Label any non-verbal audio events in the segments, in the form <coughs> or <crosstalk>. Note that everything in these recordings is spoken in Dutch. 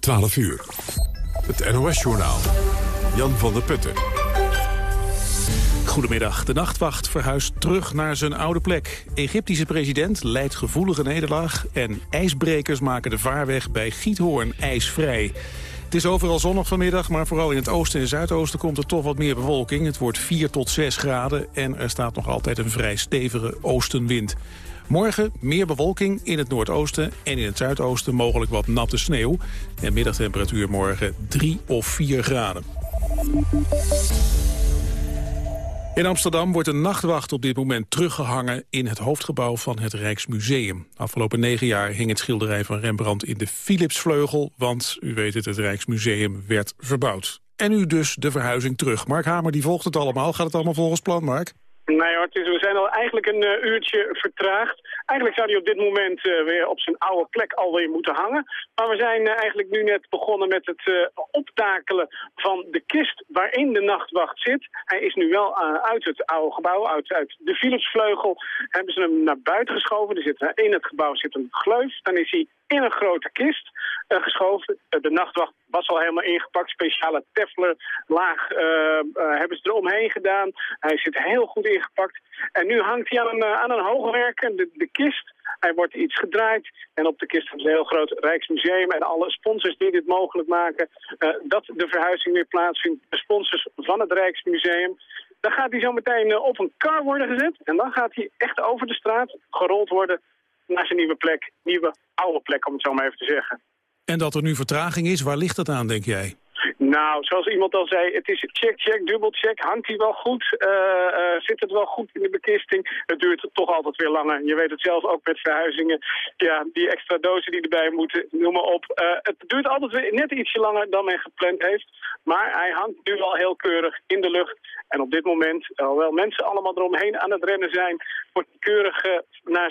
12 uur. Het NOS-journaal. Jan van der Putten. Goedemiddag. De nachtwacht verhuist terug naar zijn oude plek. Egyptische president leidt gevoelige nederlaag... en ijsbrekers maken de vaarweg bij Giethoorn ijsvrij. Het is overal zonnig vanmiddag, maar vooral in het oosten en zuidoosten komt er toch wat meer bewolking. Het wordt 4 tot 6 graden en er staat nog altijd een vrij stevige oostenwind. Morgen meer bewolking in het noordoosten en in het zuidoosten mogelijk wat natte sneeuw. En middagtemperatuur morgen 3 of 4 graden. In Amsterdam wordt een nachtwacht op dit moment teruggehangen in het hoofdgebouw van het Rijksmuseum. Afgelopen negen jaar hing het schilderij van Rembrandt in de Philipsvleugel, want u weet het, het Rijksmuseum werd verbouwd. En nu dus de verhuizing terug. Mark Hamer die volgt het allemaal. Gaat het allemaal volgens plan, Mark? Nee hoor, we zijn al eigenlijk een uh, uurtje vertraagd. Eigenlijk zou hij op dit moment uh, weer op zijn oude plek alweer moeten hangen. Maar we zijn uh, eigenlijk nu net begonnen met het optakelen van de kist waarin de nachtwacht zit. Hij is nu wel uit het oude gebouw, uit, uit de Philipsvleugel. Hebben ze hem naar buiten geschoven. Er zit, in het gebouw zit een gleuf. Dan is hij in een grote kist geschoven. de nachtwacht was al helemaal ingepakt. Speciale Tefler laag hebben ze eromheen gedaan. Hij zit heel goed ingepakt. En nu hangt hij aan een, aan een hoogwerker, de, de kist. Hij wordt iets gedraaid en op de kist is een heel groot Rijksmuseum en alle sponsors die dit mogelijk maken, dat de verhuizing weer plaatsvindt. De sponsors van het Rijksmuseum. Dan gaat hij zo meteen op een kar worden gezet en dan gaat hij echt over de straat gerold worden naar zijn nieuwe plek. Nieuwe oude plek, om het zo maar even te zeggen. En dat er nu vertraging is, waar ligt dat aan, denk jij? Nou, zoals iemand al zei, het is check, check, dubbelcheck. Hangt hij wel goed? Uh, uh, zit het wel goed in de bekisting? Het duurt toch altijd weer langer. Je weet het zelf ook met verhuizingen. Ja, die extra dozen die erbij moeten, noem maar op. Uh, het duurt altijd weer net ietsje langer dan men gepland heeft. Maar hij hangt nu al heel keurig in de lucht. En op dit moment, alhoewel mensen allemaal eromheen aan het rennen zijn... wordt keurig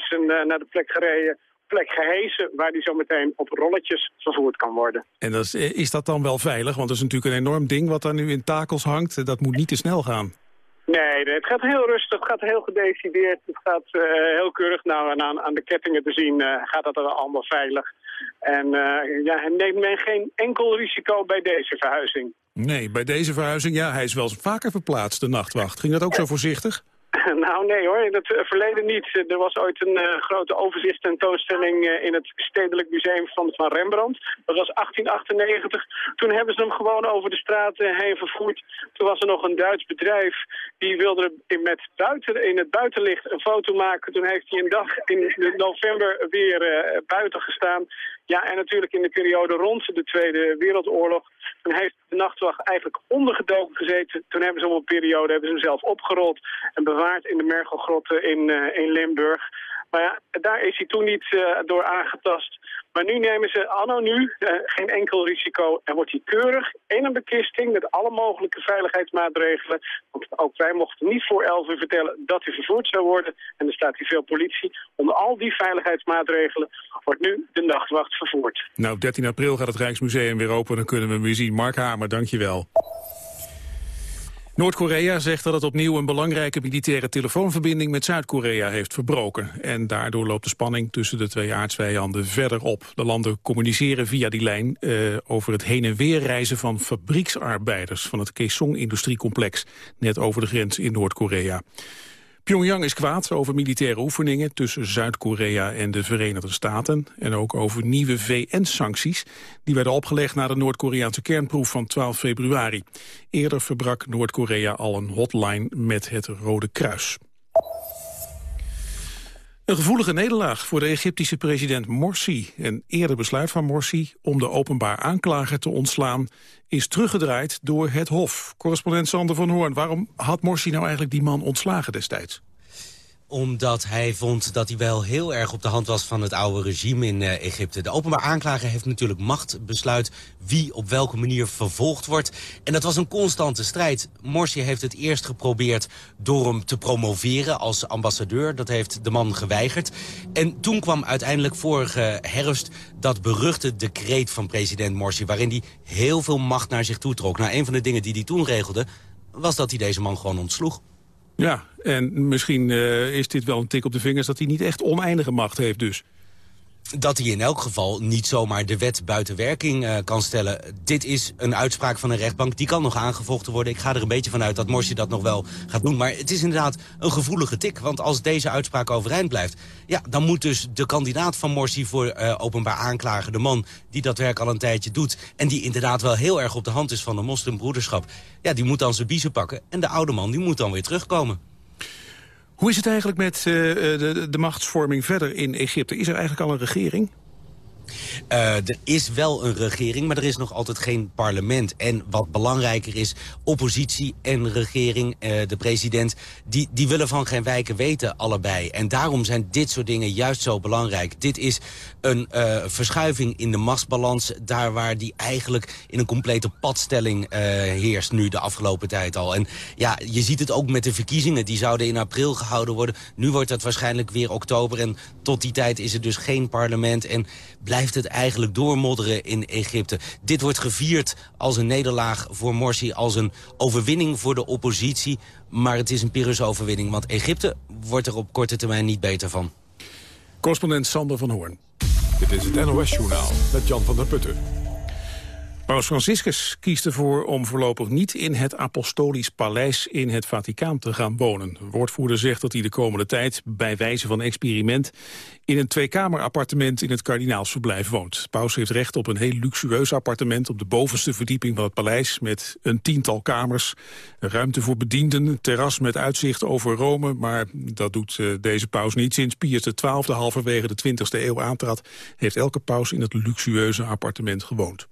zijn, naar de plek gereden plek gehezen waar die zo meteen op rolletjes vervoerd kan worden. En dat is, is dat dan wel veilig? Want dat is natuurlijk een enorm ding wat daar nu in takels hangt. Dat moet niet te snel gaan. Nee, het gaat heel rustig, het gaat heel gedecideerd. Het gaat uh, heel keurig nou, aan, aan de kettingen te zien, uh, gaat dat er allemaal veilig. En uh, ja, neemt men geen enkel risico bij deze verhuizing. Nee, bij deze verhuizing, ja, hij is wel vaker verplaatst, de nachtwacht. Ging dat ook zo voorzichtig? <laughs> Nou nee hoor, in het verleden niet. Er was ooit een uh, grote overzichtstentoonstelling uh, in het Stedelijk Museum van, van Rembrandt. Dat was 1898. Toen hebben ze hem gewoon over de straten heen vervoerd. Toen was er nog een Duits bedrijf die wilde in, met buiten, in het buitenlicht een foto maken. Toen heeft hij een dag in november weer buiten gestaan. Ja, en natuurlijk in de periode rond de Tweede Wereldoorlog. Toen heeft de nachtwacht eigenlijk ondergedoken gezeten. Toen hebben ze op een periode hebben ze hem zelf opgerold en bewaard in de Mergelgrotten in, uh, in Limburg. Maar ja, daar is hij toen niet uh, door aangetast. Maar nu nemen ze anno nu uh, geen enkel risico en wordt hij keurig in een bekisting met alle mogelijke veiligheidsmaatregelen. Want ook wij mochten niet voor 11 uur vertellen dat hij vervoerd zou worden. En er staat hier veel politie. Onder al die veiligheidsmaatregelen wordt nu de nachtwacht vervoerd. Nou, 13 april gaat het Rijksmuseum weer open. Dan kunnen we hem weer zien. Mark Hamer, dankjewel. Noord-Korea zegt dat het opnieuw een belangrijke militaire telefoonverbinding met Zuid-Korea heeft verbroken. En daardoor loopt de spanning tussen de twee aardsvijanden verder op. De landen communiceren via die lijn uh, over het heen en weer reizen van fabrieksarbeiders van het Kaesong-industriecomplex, net over de grens in Noord-Korea. Pyongyang is kwaad over militaire oefeningen tussen Zuid-Korea en de Verenigde Staten. En ook over nieuwe VN-sancties die werden opgelegd na de Noord-Koreaanse kernproef van 12 februari. Eerder verbrak Noord-Korea al een hotline met het Rode Kruis. Een gevoelige nederlaag voor de Egyptische president Morsi. Een eerder besluit van Morsi om de openbaar aanklager te ontslaan... is teruggedraaid door het Hof. Correspondent Sander van Hoorn, waarom had Morsi nou eigenlijk die man ontslagen destijds? Omdat hij vond dat hij wel heel erg op de hand was van het oude regime in uh, Egypte. De openbaar aanklager heeft natuurlijk macht besluit wie op welke manier vervolgd wordt. En dat was een constante strijd. Morsi heeft het eerst geprobeerd door hem te promoveren als ambassadeur. Dat heeft de man geweigerd. En toen kwam uiteindelijk vorige herfst dat beruchte decreet van president Morsi... waarin hij heel veel macht naar zich toe trok. Nou, een van de dingen die hij toen regelde was dat hij deze man gewoon ontsloeg. Ja, en misschien uh, is dit wel een tik op de vingers... dat hij niet echt oneindige macht heeft dus. Dat hij in elk geval niet zomaar de wet buiten werking uh, kan stellen. Dit is een uitspraak van een rechtbank, die kan nog aangevochten worden. Ik ga er een beetje vanuit dat Morsi dat nog wel gaat doen. Maar het is inderdaad een gevoelige tik, want als deze uitspraak overeind blijft... ja, dan moet dus de kandidaat van Morsi voor uh, openbaar aanklager... de man die dat werk al een tijdje doet... en die inderdaad wel heel erg op de hand is van de moslimbroederschap... ja, die moet dan zijn biezen pakken en de oude man die moet dan weer terugkomen. Hoe is het eigenlijk met uh, de, de machtsvorming verder in Egypte? Is er eigenlijk al een regering? Uh, er is wel een regering, maar er is nog altijd geen parlement. En wat belangrijker is, oppositie en regering, uh, de president... Die, die willen van geen wijken weten, allebei. En daarom zijn dit soort dingen juist zo belangrijk. Dit is een uh, verschuiving in de machtsbalans... daar waar die eigenlijk in een complete padstelling heerst nu de afgelopen tijd al. En ja, je ziet het ook met de verkiezingen. Die zouden in april gehouden worden. Nu wordt het waarschijnlijk weer oktober. En tot die tijd is er dus geen parlement. En blijft het eigenlijk doormodderen in Egypte. Dit wordt gevierd als een nederlaag voor Morsi, als een overwinning voor de oppositie. Maar het is een Pyrrhus overwinning, want Egypte wordt er op korte termijn niet beter van. Correspondent Sander van Hoorn. Dit is het NOS-journaal met Jan van der Putten. Paus Franciscus kiest ervoor om voorlopig niet in het Apostolisch Paleis in het Vaticaan te gaan wonen. De woordvoerder zegt dat hij de komende tijd, bij wijze van experiment, in een tweekamerappartement in het kardinaalsverblijf woont. Paus heeft recht op een heel luxueus appartement op de bovenste verdieping van het paleis met een tiental kamers, ruimte voor bedienden, terras met uitzicht over Rome, maar dat doet uh, deze paus niet. Sinds Pius XII halverwege de 20e eeuw aantrad, heeft elke paus in het luxueuze appartement gewoond.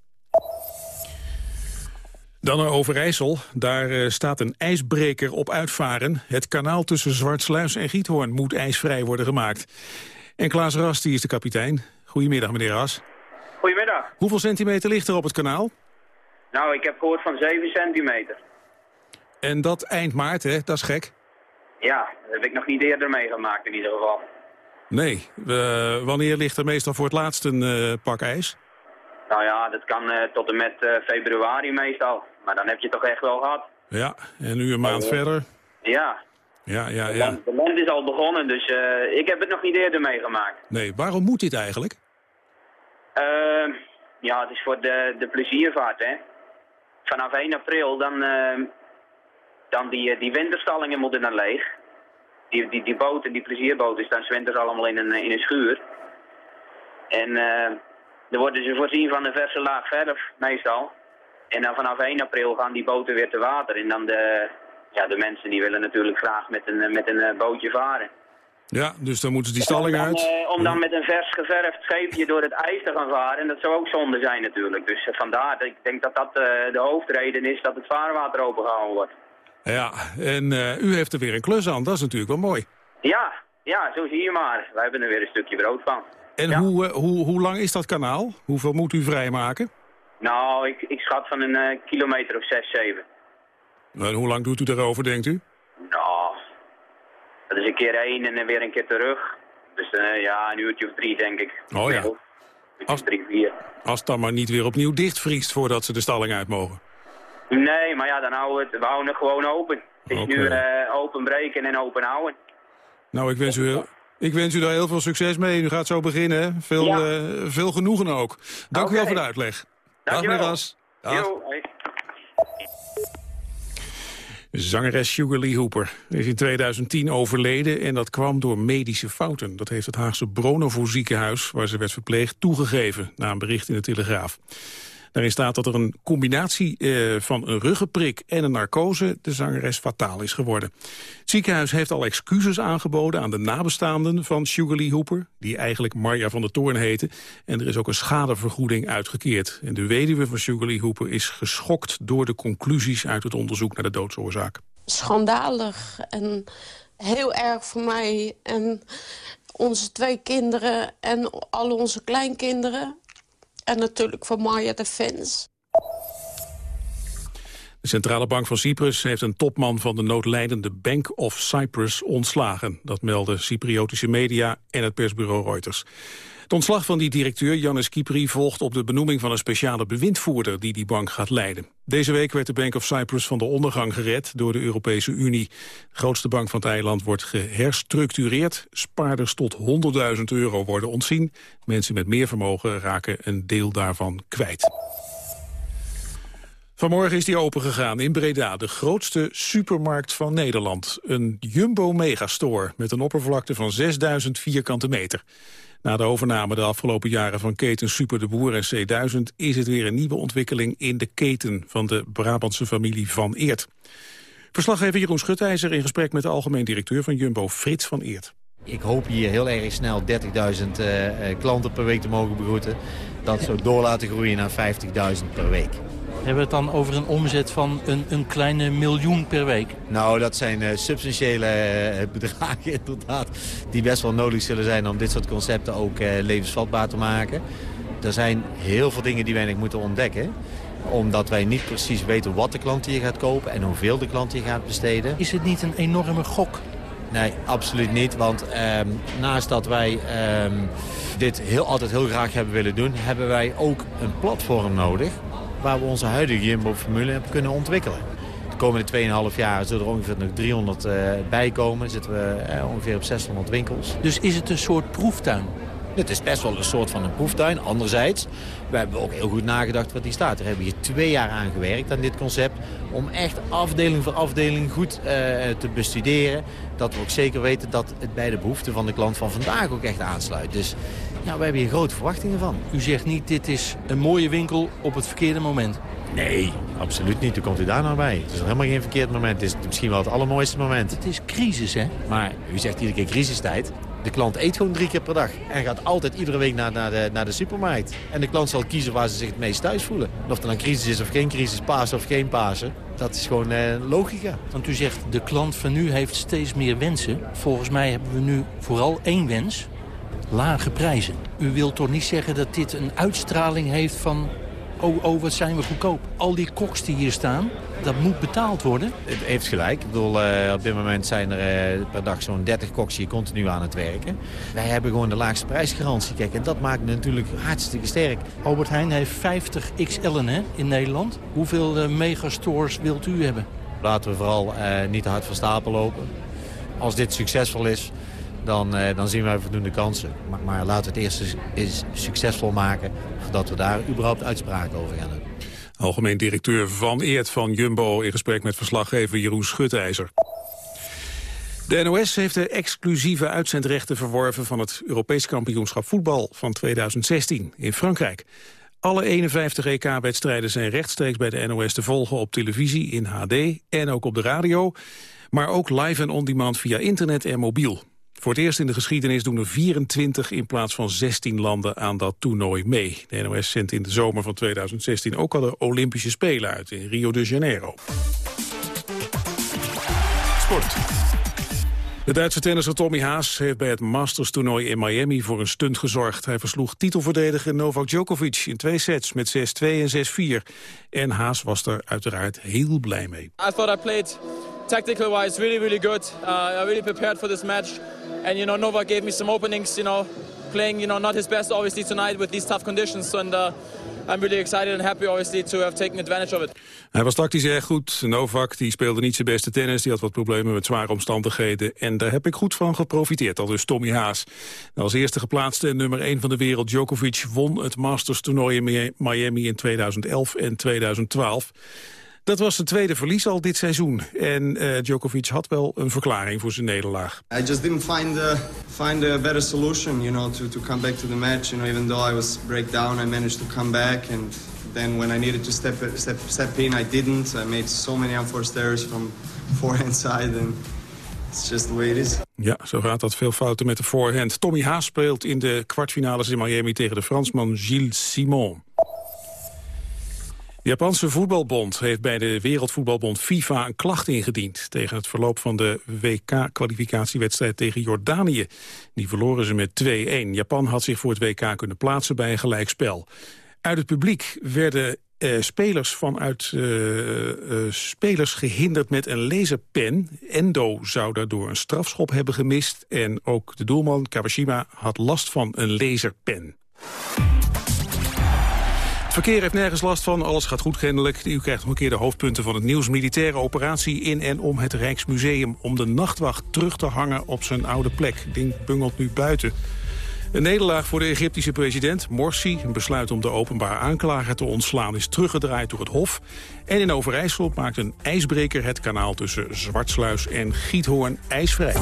Dan naar Overijssel. Daar uh, staat een ijsbreker op uitvaren. Het kanaal tussen Zwartsluis en Giethoorn moet ijsvrij worden gemaakt. En Klaas Ras, die is de kapitein. Goedemiddag, meneer Ras. Goedemiddag. Hoeveel centimeter ligt er op het kanaal? Nou, ik heb gehoord van 7 centimeter. En dat eind maart, hè? Dat is gek. Ja, dat heb ik nog niet eerder meegemaakt in ieder geval. Nee. Uh, wanneer ligt er meestal voor het laatst een uh, pak ijs? Nou ja, dat kan uh, tot en met februari meestal. Maar dan heb je toch echt wel gehad. Ja, en nu een maand verder? Ja. Ja, ja, ja. De land is al begonnen, dus uh, ik heb het nog niet eerder meegemaakt. Nee, waarom moet dit eigenlijk? Uh, ja, het is voor de, de pleziervaart, hè. Vanaf 1 april, dan, uh, dan die, die winterstallingen moeten dan leeg. Die, die, die boten, die plezierboten, staan winters allemaal in een, in een schuur. En dan worden ze voorzien van een verse laag verf, meestal. En dan vanaf 1 april gaan die boten weer te water. En dan de, ja, de mensen die willen natuurlijk graag met een, met een eh, bootje varen. Ja, dus dan moeten ze die stalling uit. Uh, om dan met een vers geverfd scheepje door het ijs te gaan varen, dat zou ook zonde zijn natuurlijk. Dus uh, vandaar, ik denk dat dat uh, de hoofdreden is dat het vaarwater opengehouden wordt. Ja, en u heeft er weer een klus aan, dat is natuurlijk wel mooi. Ja, ja, zo zie je maar. Wij hebben er weer een stukje brood van. En ja. hoe, hoe, hoe lang is dat kanaal? Hoeveel moet u vrijmaken? Nou, ik, ik schat van een kilometer of 6, 7. En hoe lang doet u daarover, denkt u? Nou, dat is een keer heen en weer een keer terug. Dus uh, ja, een uurtje of drie, denk ik. Oh ja. Als, drie, vier. Als het dan maar niet weer opnieuw dichtvriest voordat ze de stalling uit mogen. Nee, maar ja, dan houden we het, we houden het gewoon open. Het is okay. nu uh, open breken en open houden. Nou, ik wens, u, ik wens u daar heel veel succes mee. U gaat zo beginnen. Veel, ja. uh, veel genoegen ook. Dank okay. u wel voor de uitleg. Dank Dag, meneer Ras. Jo, hey. Zangeres Sugar Lee Hooper is in 2010 overleden en dat kwam door medische fouten. Dat heeft het Haagse Bronovo ziekenhuis, waar ze werd verpleegd, toegegeven na een bericht in de Telegraaf. Daarin staat dat er een combinatie eh, van een ruggenprik en een narcose de zangeres fataal is geworden. Het ziekenhuis heeft al excuses aangeboden aan de nabestaanden van Sugar Hooper, die eigenlijk Marja van der Toorn heette. En er is ook een schadevergoeding uitgekeerd. En de weduwe van Sugar Lee Hooper is geschokt door de conclusies uit het onderzoek naar de doodsoorzaak. Schandalig en heel erg voor mij en onze twee kinderen en al onze kleinkinderen. En natuurlijk voor Maya de fans. De Centrale Bank van Cyprus heeft een topman van de noodlijdende Bank of Cyprus ontslagen. Dat melden Cypriotische media en het persbureau Reuters. Het ontslag van die directeur, Jannes Kipri, volgt op de benoeming van een speciale bewindvoerder die die bank gaat leiden. Deze week werd de Bank of Cyprus van de ondergang gered door de Europese Unie. De grootste bank van het eiland wordt geherstructureerd. Spaarders tot 100.000 euro worden ontzien. Mensen met meer vermogen raken een deel daarvan kwijt. Vanmorgen is die opengegaan in Breda, de grootste supermarkt van Nederland. Een Jumbo Megastore met een oppervlakte van 6000 vierkante meter. Na de overname de afgelopen jaren van keten Super de Boer en C1000... is het weer een nieuwe ontwikkeling in de keten van de Brabantse familie Van Eert. Verslaggever Jeroen Schutijzer in gesprek met de algemeen directeur van Jumbo, Frits van Eert. Ik hoop hier heel erg snel 30.000 uh, klanten per week te mogen begroeten. Dat zo door laten groeien naar 50.000 per week. Hebben we het dan over een omzet van een, een kleine miljoen per week? Nou, dat zijn uh, substantiële uh, bedragen <laughs> inderdaad. Die best wel nodig zullen zijn om dit soort concepten ook uh, levensvatbaar te maken. Er zijn heel veel dingen die wij nog moeten ontdekken omdat wij niet precies weten wat de klant hier gaat kopen en hoeveel de klant hier gaat besteden. Is het niet een enorme gok? Nee, absoluut niet. Want um, naast dat wij um, dit heel, altijd heel graag hebben willen doen... hebben wij ook een platform nodig waar we onze huidige Jumbo-formule kunnen ontwikkelen. De komende 2,5 jaar zullen er ongeveer nog 300 uh, bij komen. zitten we uh, ongeveer op 600 winkels. Dus is het een soort proeftuin? Het is best wel een soort van een proeftuin. Anderzijds, we hebben ook heel goed nagedacht wat die staat. We hebben hier twee jaar aan gewerkt aan dit concept. Om echt afdeling voor afdeling goed uh, te bestuderen. Dat we ook zeker weten dat het bij de behoeften van de klant van vandaag ook echt aansluit. Dus ja, we hebben hier grote verwachtingen van. U zegt niet, dit is een mooie winkel op het verkeerde moment. Nee, absoluut niet. Hoe komt u daar nou bij? Het is helemaal geen verkeerd moment. Het is misschien wel het allermooiste moment. Het is crisis, hè? Maar u zegt iedere keer crisistijd. De klant eet gewoon drie keer per dag. En gaat altijd iedere week naar, naar, de, naar de supermarkt. En de klant zal kiezen waar ze zich het meest thuis voelen. Of er dan crisis is of geen crisis, Pasen of geen Pasen. Dat is gewoon eh, logica. Want u zegt, de klant van nu heeft steeds meer wensen. Volgens mij hebben we nu vooral één wens lage prijzen. U wilt toch niet zeggen dat dit een uitstraling heeft van... oh, oh wat zijn we goedkoop. Al die koks die hier staan, dat moet betaald worden. Het heeft gelijk. Ik bedoel, uh, op dit moment zijn er uh, per dag zo'n 30 koks hier continu aan het werken. Wij hebben gewoon de laagste prijsgarantie. Kijk, en dat maakt het natuurlijk hartstikke sterk. Albert Heijn heeft 50 XL'en hè, in Nederland. Hoeveel uh, megastores wilt u hebben? Laten we vooral niet te hard van stapel lopen. Als dit succesvol is, dan, uh, dan zien wij voldoende kansen. Maar, maar laten we het eerst eens succesvol maken... voordat we daar überhaupt uitspraken over gaan doen. Algemeen directeur Van Eert van Jumbo... in gesprek met verslaggever Jeroen Schutijzer. De NOS heeft de exclusieve uitzendrechten verworven... van het Europees kampioenschap voetbal van 2016 in Frankrijk. Alle 51 EK-wedstrijden zijn rechtstreeks bij de NOS te volgen op televisie in HD en ook op de radio, maar ook live en on-demand via internet en mobiel. Voor het eerst in de geschiedenis doen er 24 in plaats van 16 landen aan dat toernooi mee. De NOS zendt in de zomer van 2016 ook al de Olympische Spelen uit in Rio de Janeiro. Sport. De Duitse tennisser Tommy Haas heeft bij het Masters-toernooi in Miami voor een stunt gezorgd. Hij versloeg titelverdediger Novak Djokovic in twee sets met 6-2 en 6-4. En Haas was er uiteraard heel blij mee. I thought I played tactical-wise really, really good. Uh, I really prepared for this match. And, you know, Novak gave me some openings, you know, playing, you know, not his best, obviously, tonight with these tough conditions. And uh, I'm really excited and happy, obviously, to have taken advantage of it. Hij was tactisch erg goed. Novak die speelde niet zijn beste tennis. Die had wat problemen met zware omstandigheden. En daar heb ik goed van geprofiteerd, al dus Tommy Haas. Als eerste geplaatste en nummer 1 van de wereld, Djokovic, won het Masters toernooi in Miami in 2011 en 2012. Dat was zijn tweede verlies al dit seizoen. En uh, Djokovic had wel een verklaring voor zijn nederlaag. I just didn't find a, find a better solution, you know, to, to come back to the match. You know, even though I was break down, I managed to come back. And then when I needed to step, step, step in, I didn't. I made so many unforced errors from <laughs> forehand side. And it's just the way it is. Ja, zo gaat dat. Veel fouten met de voorhand. Tommy Haas speelt in de kwartfinales in Miami tegen de Fransman Gilles Simon. De Japanse voetbalbond heeft bij de Wereldvoetbalbond FIFA een klacht ingediend tegen het verloop van de WK-kwalificatiewedstrijd tegen Jordanië. Die verloren ze met 2-1. Japan had zich voor het WK kunnen plaatsen bij een gelijkspel. Uit het publiek werden uh, spelers vanuit uh, spelers gehinderd met een laserpen. Endo zou daardoor een strafschop hebben gemist. En ook de doelman Kawashima had last van een laserpen. Verkeer heeft nergens last van, alles gaat goed kennelijk. U krijgt nog een keer de hoofdpunten van het nieuws. Militaire operatie in en om het Rijksmuseum... om de nachtwacht terug te hangen op zijn oude plek. Ding bungelt nu buiten. Een nederlaag voor de Egyptische president Morsi. Een besluit om de openbaar aanklager te ontslaan is teruggedraaid door het Hof. En in Overijssel maakt een ijsbreker het kanaal tussen Zwartsluis en Giethoorn ijsvrij.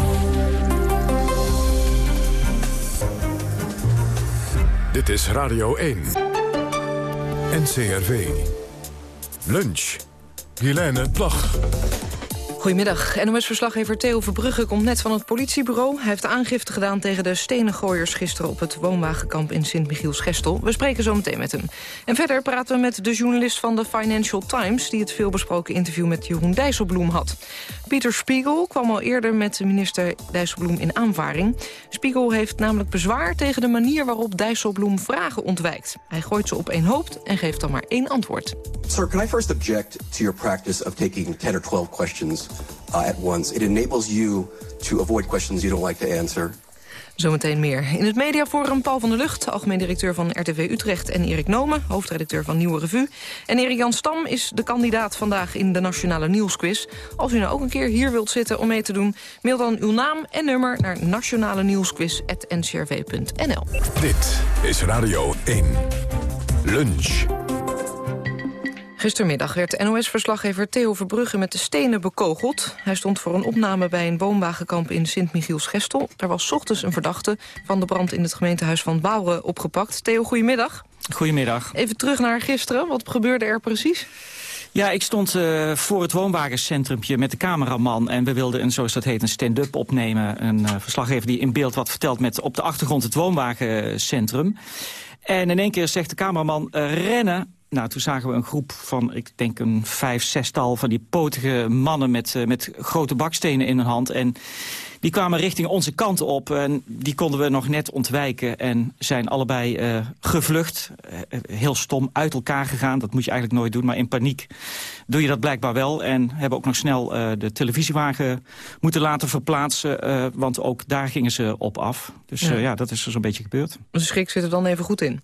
Dit is Radio 1. NCRV. Lunch. Helene Plag. Goedemiddag. NOS-verslaggever Theo Verbrugge komt net van het politiebureau. Hij heeft aangifte gedaan tegen de stenengooiers gisteren... op het woonwagenkamp in Sint-Michiels-Gestel. We spreken zo meteen met hem. En verder praten we met de journalist van de Financial Times... die het veelbesproken interview met Jeroen Dijsselbloem had. Pieter Spiegel kwam al eerder met minister Dijsselbloem in aanvaring. Spiegel heeft namelijk bezwaar tegen de manier waarop Dijsselbloem vragen ontwijkt. Hij gooit ze op één hoop en geeft dan maar één antwoord. Sir, can I first object to your practice of taking 10 or 12 questions uh, at once? It enables you to avoid questions you don't like to answer. Zometeen meer. In het mediaforum Paul van der Lucht, algemeen directeur van RTV Utrecht... en Erik Nomen, hoofdredacteur van Nieuwe Revue. En Erik Jan Stam is de kandidaat vandaag in de Nationale Nieuwsquiz. Als u nou ook een keer hier wilt zitten om mee te doen... mail dan uw naam en nummer naar nationale nieuwsquiz.ncrv.nl. Dit is Radio 1. Lunch. Gistermiddag werd NOS-verslaggever Theo Verbrugge met de stenen bekogeld. Hij stond voor een opname bij een woonwagenkamp in Sint-Michiels-Gestel. Er was ochtends een verdachte van de brand in het gemeentehuis van Bouwen opgepakt. Theo, goedemiddag. Goedemiddag. Even terug naar gisteren. Wat gebeurde er precies? Ja, ik stond uh, voor het woonwagencentrumpje met de cameraman... en we wilden een, zoals dat heet, een stand-up opnemen. Een uh, verslaggever die in beeld wat vertelt met op de achtergrond het woonwagencentrum. En in één keer zegt de cameraman, uh, rennen, nou, toen zagen we een groep van, ik denk een vijf, zestal van die potige mannen met, uh, met grote bakstenen in hun hand. En die kwamen richting onze kant op en die konden we nog net ontwijken en zijn allebei uh, gevlucht. Uh, heel stom uit elkaar gegaan, dat moet je eigenlijk nooit doen, maar in paniek doe je dat blijkbaar wel. En hebben ook nog snel uh, de televisiewagen moeten laten verplaatsen, want ook daar gingen ze op af. Dus ja, ja dat is er zo'n beetje gebeurd. De schrik zit er dan even goed in?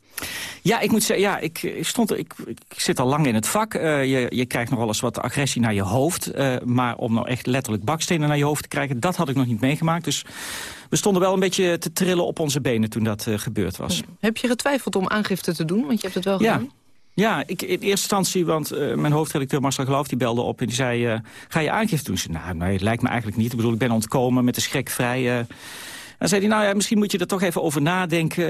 Ja, ik moet zeggen, ja, ik, ik, stond, ik, ik zit al lang in het vak. je, je krijgt nog wel eens wat agressie naar je hoofd, maar om nou echt letterlijk bakstenen naar je hoofd te krijgen, dat had ik nog niet meegemaakt. Dus we stonden wel een beetje te trillen op onze benen toen dat uh, gebeurd was. Heb je getwijfeld om aangifte te doen? Want je hebt het wel gedaan. Ja. Ik, in eerste instantie, want uh, mijn hoofdredacteur Marcel Geloof die belde op en die zei... Uh, ga je aangifte doen? Ze nou, nee, het lijkt me eigenlijk niet. Ik bedoel, ik ben ontkomen met de schrik vrij... Dan zei hij, nou ja, misschien moet je er toch even over nadenken.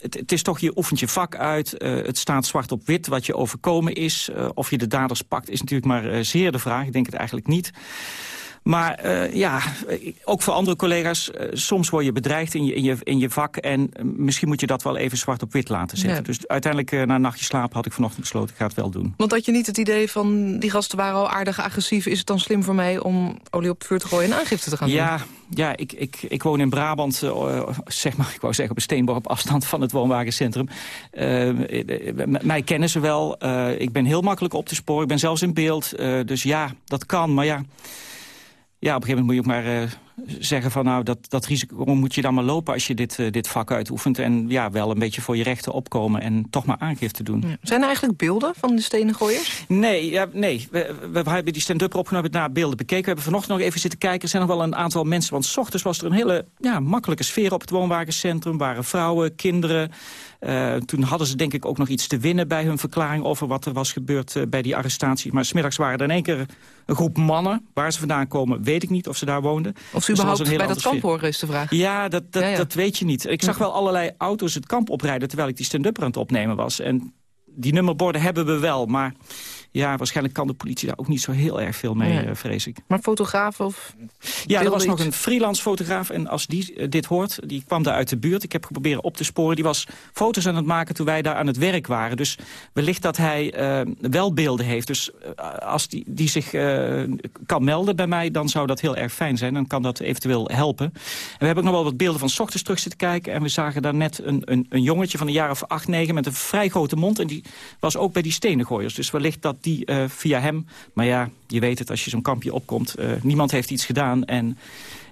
Het, het, is toch, je oefent je vak uit. Het staat zwart op wit wat je overkomen is. Of je de daders pakt is natuurlijk maar zeer de vraag. Ik denk het eigenlijk niet. Maar uh, ja, ook voor andere collega's, uh, soms word je bedreigd in je, in je, in je vak... en misschien moet je dat wel even zwart op wit laten zetten. Ja. Dus uiteindelijk na een nachtje slapen had ik vanochtend besloten... ik ga het wel doen. Want had je niet het idee van, die gasten waren al aardig agressief... is het dan slim voor mij om olie op het vuur te gooien en aangifte te gaan ja, doen? Ja, ik, ik, ik woon in Brabant, zeg maar, <laughs> ik wou zeggen op een steenborp afstand van het woonwagencentrum. mij kennen ze wel, ik ben heel makkelijk op te sporen, ik ben zelfs in beeld. dus ja, dat kan, maar ja ja, op een gegeven moment moet je ook maar uh, zeggen van nou, dat, dat risico moet je dan maar lopen als je dit, uh, dit vak uitoefent. En ja, wel een beetje voor je rechten opkomen en toch maar aangifte doen. Ja. Zijn er eigenlijk beelden van de stenengooiers? Nee, ja, nee. We, we, we hebben die stand-up opgenomen, na beelden bekeken. We hebben vanochtend nog even zitten kijken. Er zijn nog wel een aantal mensen, want s ochtends was er een hele ja, makkelijke sfeer op het woonwagencentrum. waren vrouwen, kinderen. Uh, toen hadden ze denk ik ook nog iets te winnen bij hun verklaring over wat er was gebeurd uh, bij die arrestatie. Maar smiddags waren er in één keer een groep mannen. Waar ze vandaan komen, weet ik niet of ze daar woonden. Of ze dus überhaupt bij dat kamp horen, is de vraag. Ja, dat, dat, ja, ja. dat weet je niet. Ik zag wel allerlei auto's het kamp oprijden terwijl ik die stand-up aan het opnemen was. En die nummerborden hebben we wel, maar ja, waarschijnlijk kan de politie daar ook niet zo heel erg veel mee, Nee. eh, vrees ik. Maar fotograaf of... Ja, er was nog een freelance fotograaf. En als die eh, dit hoort, die kwam daar uit de buurt. Ik heb geprobeerd op te sporen. Die was foto's aan het maken toen wij daar aan het werk waren. Dus wellicht dat hij eh, wel beelden heeft. Dus als die, die zich kan melden bij mij, dan zou dat heel erg fijn zijn. Dan kan dat eventueel helpen. En we hebben ook nog wel wat beelden van 's ochtends terug zitten kijken. En we zagen daar net een, een, een jongetje van een jaar of acht, negen... met een vrij grote mond. En die was ook bij die stenengooiers. Dus wellicht dat die eh, via hem... Maar ja, je weet het, als je zo'n kampje opkomt... eh, niemand heeft iets gedaan. En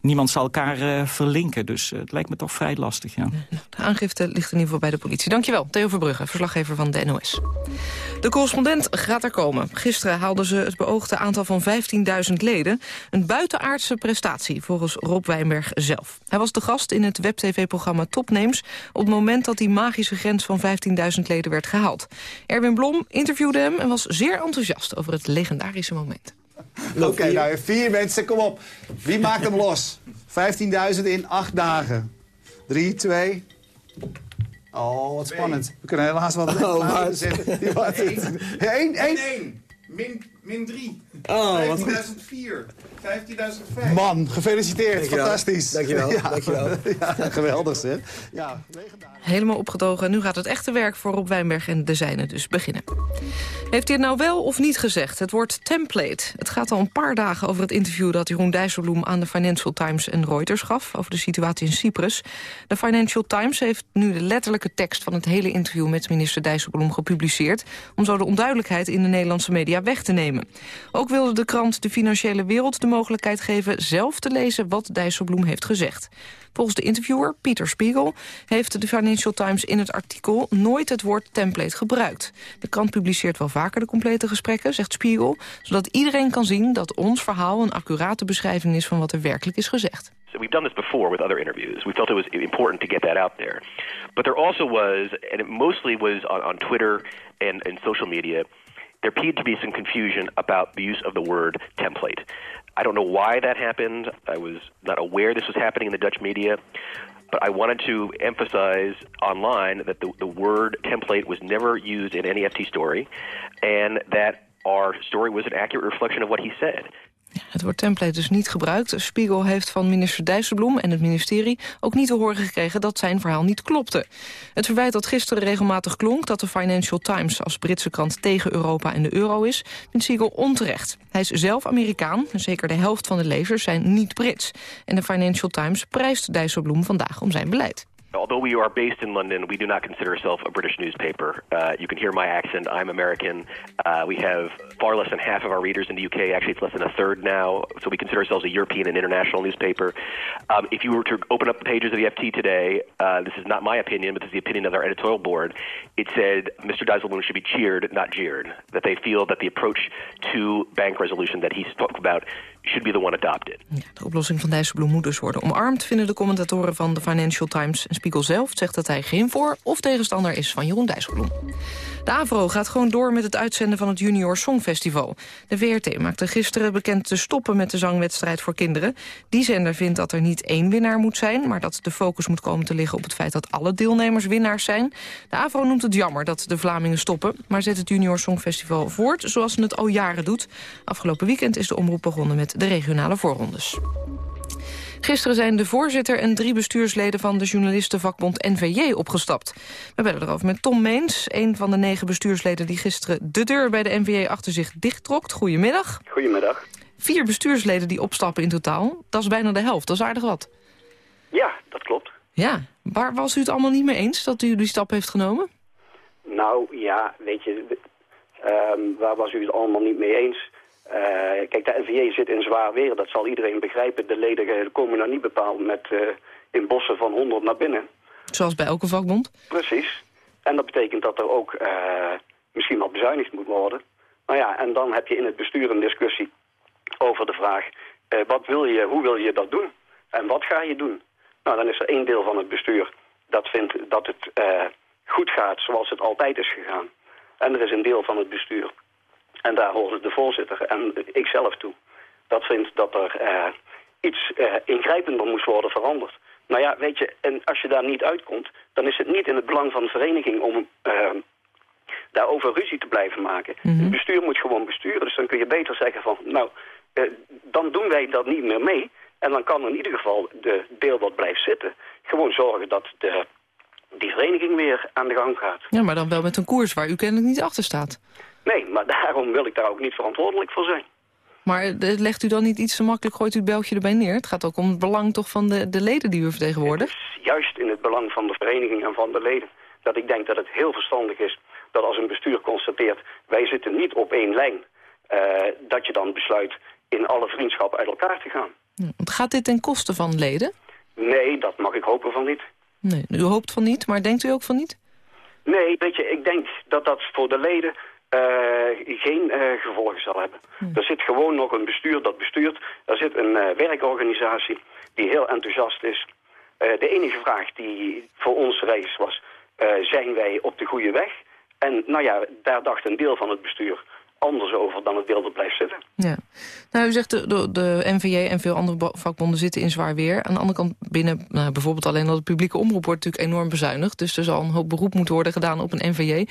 niemand zal elkaar eh, verlinken. Dus eh, het lijkt me toch vrij lastig, ja. De aangifte ligt in ieder geval bij de politie. Dankjewel, Theo Verbrugge, verslaggever van de NOS. De correspondent gaat er komen. Gisteren haalden ze het beoogde aantal van 15.000 leden. Een buitenaardse prestatie, volgens Rob Wijnberg zelf. Hij was de gast in het web-tv-programma Topnames... op het moment dat die magische grens van 15.000 leden werd gehaald. Erwin Blom interviewde hem en was zeer enthousiast... over het legendarische moment. Oké, nou vier mensen, kom op. Wie maakt hem los? 15.000 in acht dagen. 3, 2. Oh, wat spannend. We kunnen helaas <laughs> wat Oh, wat? zetten. Ja, wat- Eén, één. 1. Min, min 3. Oh, wat 15.004. 15.005. Man, gefeliciteerd. Dankjewel. Fantastisch. Dankjewel, dankjewel. Ja, geweldig zeg. Ja, Helemaal opgetogen. Nu gaat het echte werk voor Rob Wijnberg en de zijne dus beginnen. Heeft hij het nou wel of niet gezegd? Het woord template. Het gaat al een paar dagen over het interview dat Jeroen Dijsselbloem aan de Financial Times en Reuters gaf over de situatie in Cyprus. De Financial Times heeft nu de letterlijke tekst van het hele interview met minister Dijsselbloem gepubliceerd om zo de onduidelijkheid in de Nederlandse media weg te nemen. Ook wilde de krant De Financiële Wereld de mogelijkheid geven zelf te lezen wat Dijsselbloem heeft gezegd. Volgens de interviewer, Pieter Spiegel, heeft de Financial Times in het artikel nooit het woord template gebruikt. De krant publiceert wel vaker de complete gesprekken, zegt Spiegel, zodat iedereen kan zien dat ons verhaal een accurate beschrijving is van wat er werkelijk is gezegd. We've done this before with other interviews. We felt it was important to get that out there. But there also was, and it mostly was on, on Twitter and, and social media, there appeared to be some confusion about the use of the word template. I don't know why that happened. I was not aware this was happening in the Dutch media. But I wanted to emphasize online that the, the word template was never used in any FT story, and that our story was an accurate reflection of what he said. Het woord template dus niet gebruikt. Spiegel heeft van minister Dijsselbloem en het ministerie ook niet te horen gekregen dat zijn verhaal niet klopte. Het verwijt dat gisteren regelmatig klonk dat de Financial Times als Britse krant tegen Europa en de euro is, vindt Spiegel onterecht. Hij is zelf Amerikaan zeker de helft van de lezers zijn niet Brits. En de Financial Times prijst Dijsselbloem vandaag om zijn beleid. Although we are based in London, we do not consider ourselves a British newspaper. Uh, you can hear my accent. I'm American. Uh, we have far less than half of our readers in the UK. Actually, it's less than a third now. So we consider ourselves a European and international newspaper. Um, if you were to open up the pages of the FT today, uh, this is not my opinion, but this is the opinion of our editorial board. It said Mr. Dijsselbloem should be cheered, not jeered. That they feel that the approach to bank resolution that he spoke about should be the one adopted. De oplossing van Dijsselbloem moet dus worden omarmd, vinden de commentatoren van de Financial Times. En Spiegel zelf zegt dat hij geen voor- of tegenstander is van Jeroen Dijsselbloem. De AVRO gaat gewoon door met het uitzenden van het Junior Songfestival. De VRT maakte gisteren bekend te stoppen met de zangwedstrijd voor kinderen. Die zender vindt dat er niet één winnaar moet zijn... maar dat de focus moet komen te liggen op het feit dat alle deelnemers winnaars zijn. De AVRO noemt het jammer dat de Vlamingen stoppen... maar zet het Junior Songfestival voort zoals ze het al jaren doet. Afgelopen weekend is de omroep begonnen met de regionale voorrondes. Gisteren zijn de voorzitter en drie bestuursleden van de journalistenvakbond NVJ opgestapt. We bellen erover met Tom Meens, een van de negen bestuursleden die gisteren de deur bij de NVJ achter zich dichttrok. Goedemiddag. Goedemiddag. Vier bestuursleden die opstappen in totaal. Dat is bijna de helft, dat is aardig wat. Ja, dat klopt. Ja, waar was u het allemaal niet mee eens dat u die stap heeft genomen? Nou ja, weet je, ehm, waar was u het allemaal niet mee eens? Eh, kijk, de NVA zit in zwaar weer, dat zal iedereen begrijpen. De leden komen nou niet bepaald met eh, in bossen van 100 naar binnen. Zoals bij elke vakbond? Precies. En dat betekent dat er ook eh, misschien wat bezuinigd moet worden. Nou ja, en dan heb je in het bestuur een discussie over de vraag... eh, wat wil je, hoe wil je dat doen? En wat ga je doen? Nou, dan is er één deel van het bestuur dat vindt dat het eh, goed gaat zoals het altijd is gegaan. En er is een deel van het bestuur, en daar hoort de voorzitter en ik zelf toe... dat vindt dat er eh, iets eh, ingrijpender moest worden veranderd. Nou ja, weet je, en als je daar niet uitkomt... dan is het niet in het belang van de vereniging om eh, daarover ruzie te blijven maken. Het bestuur moet gewoon besturen, dus dan kun je beter zeggen van... nou, dan doen wij dat niet meer mee. En dan kan in ieder geval de deel wat blijft zitten... gewoon zorgen dat de, die vereniging weer aan de gang gaat. Ja, maar dan wel met een koers waar u kennelijk niet achter staat. Nee, maar daarom wil ik daar ook niet verantwoordelijk voor zijn. Maar eh, legt u dan niet iets te makkelijk, gooit u het beltje erbij neer? Het gaat ook om het belang toch van de, de leden die u vertegenwoordigt? Juist in het belang van de vereniging en van de leden. Dat ik denk dat het heel verstandig is dat als een bestuur constateert... wij zitten niet op één lijn, eh, dat je dan besluit in alle vriendschap uit elkaar te gaan. Want gaat dit ten koste van leden? Nee, dat mag ik hopen van niet. Nee, u hoopt van niet, maar denkt u ook van niet? Nee, weet je, ik denk dat dat voor de leden eh, geen eh, gevolgen zal hebben. Er zit gewoon nog een bestuur dat bestuurt. Er zit een eh, werkorganisatie die heel enthousiast is. de enige vraag die voor ons reis was, zijn wij op de goede weg? En nou ja, daar dacht een deel van het bestuur anders over dan het deel dat blijft zitten. Ja. Nou, u zegt de, de, de NVJ en veel andere vakbonden zitten in zwaar weer. Aan de andere kant binnen nou, bijvoorbeeld alleen al de publieke omroep wordt natuurlijk enorm bezuinigd. Dus er zal een hoop beroep moeten worden gedaan op een NVJ.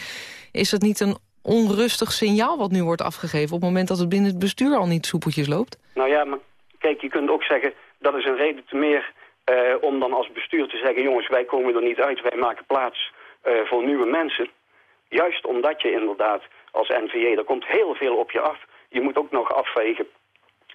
Is dat niet een onrustig signaal wat nu wordt afgegeven... op het moment dat het binnen het bestuur al niet soepeltjes loopt? Nou ja, maar kijk, je kunt ook zeggen... dat is een reden te meer uh, om dan als bestuur te zeggen... jongens, wij komen er niet uit, wij maken plaats uh, voor nieuwe mensen. Juist omdat je inderdaad als NVA, er komt heel veel op je af. Je moet ook nog afwegen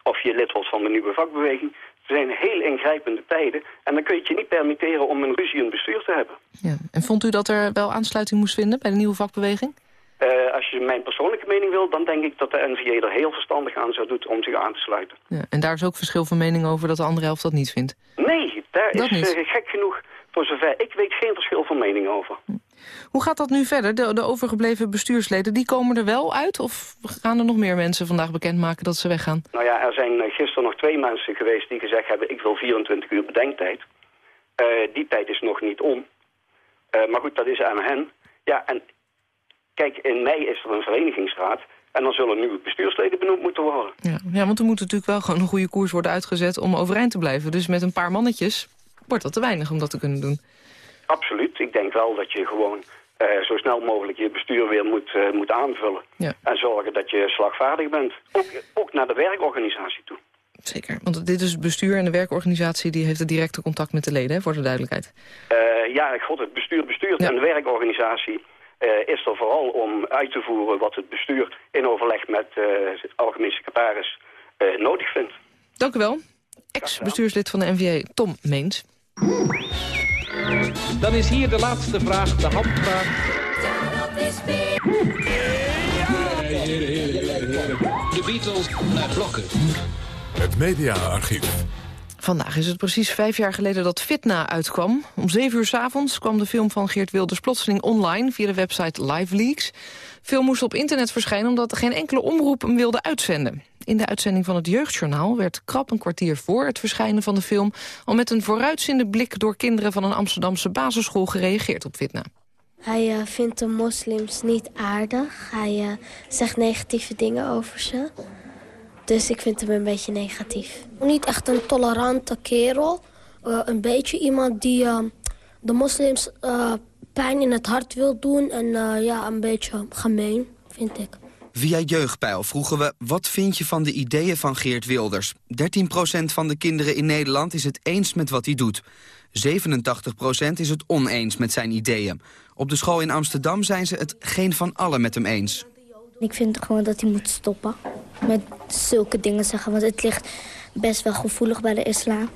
of je lid wordt van de nieuwe vakbeweging. Het zijn heel ingrijpende tijden. En dan kun je het je niet permitteren om een ruzie in bestuur te hebben. Ja. En vond u dat er wel aansluiting moest vinden bij de nieuwe vakbeweging? Uh, als je mijn persoonlijke mening wil, dan denk ik dat de NVA er heel verstandig aan zou doen om zich aan te sluiten. Ja, en daar is ook verschil van mening over dat de andere helft dat niet vindt? Nee, daar dat is uh, gek genoeg, voor zover ik weet, geen verschil van mening over. Hoe gaat dat nu verder? De, de, overgebleven bestuursleden, die komen er wel uit? Of gaan er nog meer mensen vandaag bekendmaken dat ze weggaan? Nou ja, er zijn eh, gisteren nog twee mensen geweest die gezegd hebben... ik wil 24 uur bedenktijd. Uh, die tijd is nog niet om. Maar goed, dat is aan hen. Ja, en Kijk, in mei is er een verenigingsraad... En dan zullen nieuwe bestuursleden benoemd moeten worden. Ja, ja, want er moet natuurlijk wel gewoon een goede koers worden uitgezet om overeind te blijven. Dus met een paar mannetjes wordt dat te weinig om dat te kunnen doen. Absoluut. Ik denk wel dat je gewoon uh, zo snel mogelijk je bestuur weer moet, uh, moet aanvullen. Ja. En zorgen dat je slagvaardig bent. Ook, ook naar de werkorganisatie toe. Zeker, want dit is het bestuur en de werkorganisatie... die heeft het directe contact met de leden, hè, voor de duidelijkheid. Uh, ja, god, het bestuur bestuurt ja. en de werkorganisatie uh, is er vooral om uit te voeren wat het bestuur in overleg met uh, het algemeen secretaris uh, nodig vindt. Dank u wel. Ex-bestuurslid van de NVA, Tom Meens. Dan is hier de laatste vraag, de handvraag. De Beatles naar blokken. Het mediaarchief. Vandaag is het precies vijf jaar geleden dat Fitna uitkwam. Om zeven uur s avonds kwam de film van Geert Wilders plotseling online... via de website LiveLeaks. Film moest op internet verschijnen omdat geen enkele omroep hem wilde uitzenden. In de uitzending van het Jeugdjournaal werd krap een kwartier voor het verschijnen van de film... al met een vooruitziende blik door kinderen van een Amsterdamse basisschool gereageerd op Fitna. Hij uh, vindt de moslims niet aardig. Hij uh, zegt negatieve dingen over ze. Dus ik vind hem een beetje negatief. Niet echt een tolerante kerel. Uh, een beetje iemand die uh, de moslims uh, pijn in het hart wil doen. En ja, een beetje gemeen, vind ik. Via Jeugdpeil vroegen we, wat vind je van de ideeën van Geert Wilders? 13% van de kinderen in Nederland is het eens met wat hij doet. 87% is het oneens met zijn ideeën. Op de school in Amsterdam zijn ze het geen van allen met hem eens. Ik vind gewoon dat hij moet stoppen met zulke dingen zeggen. Want het ligt best wel gevoelig bij de islam.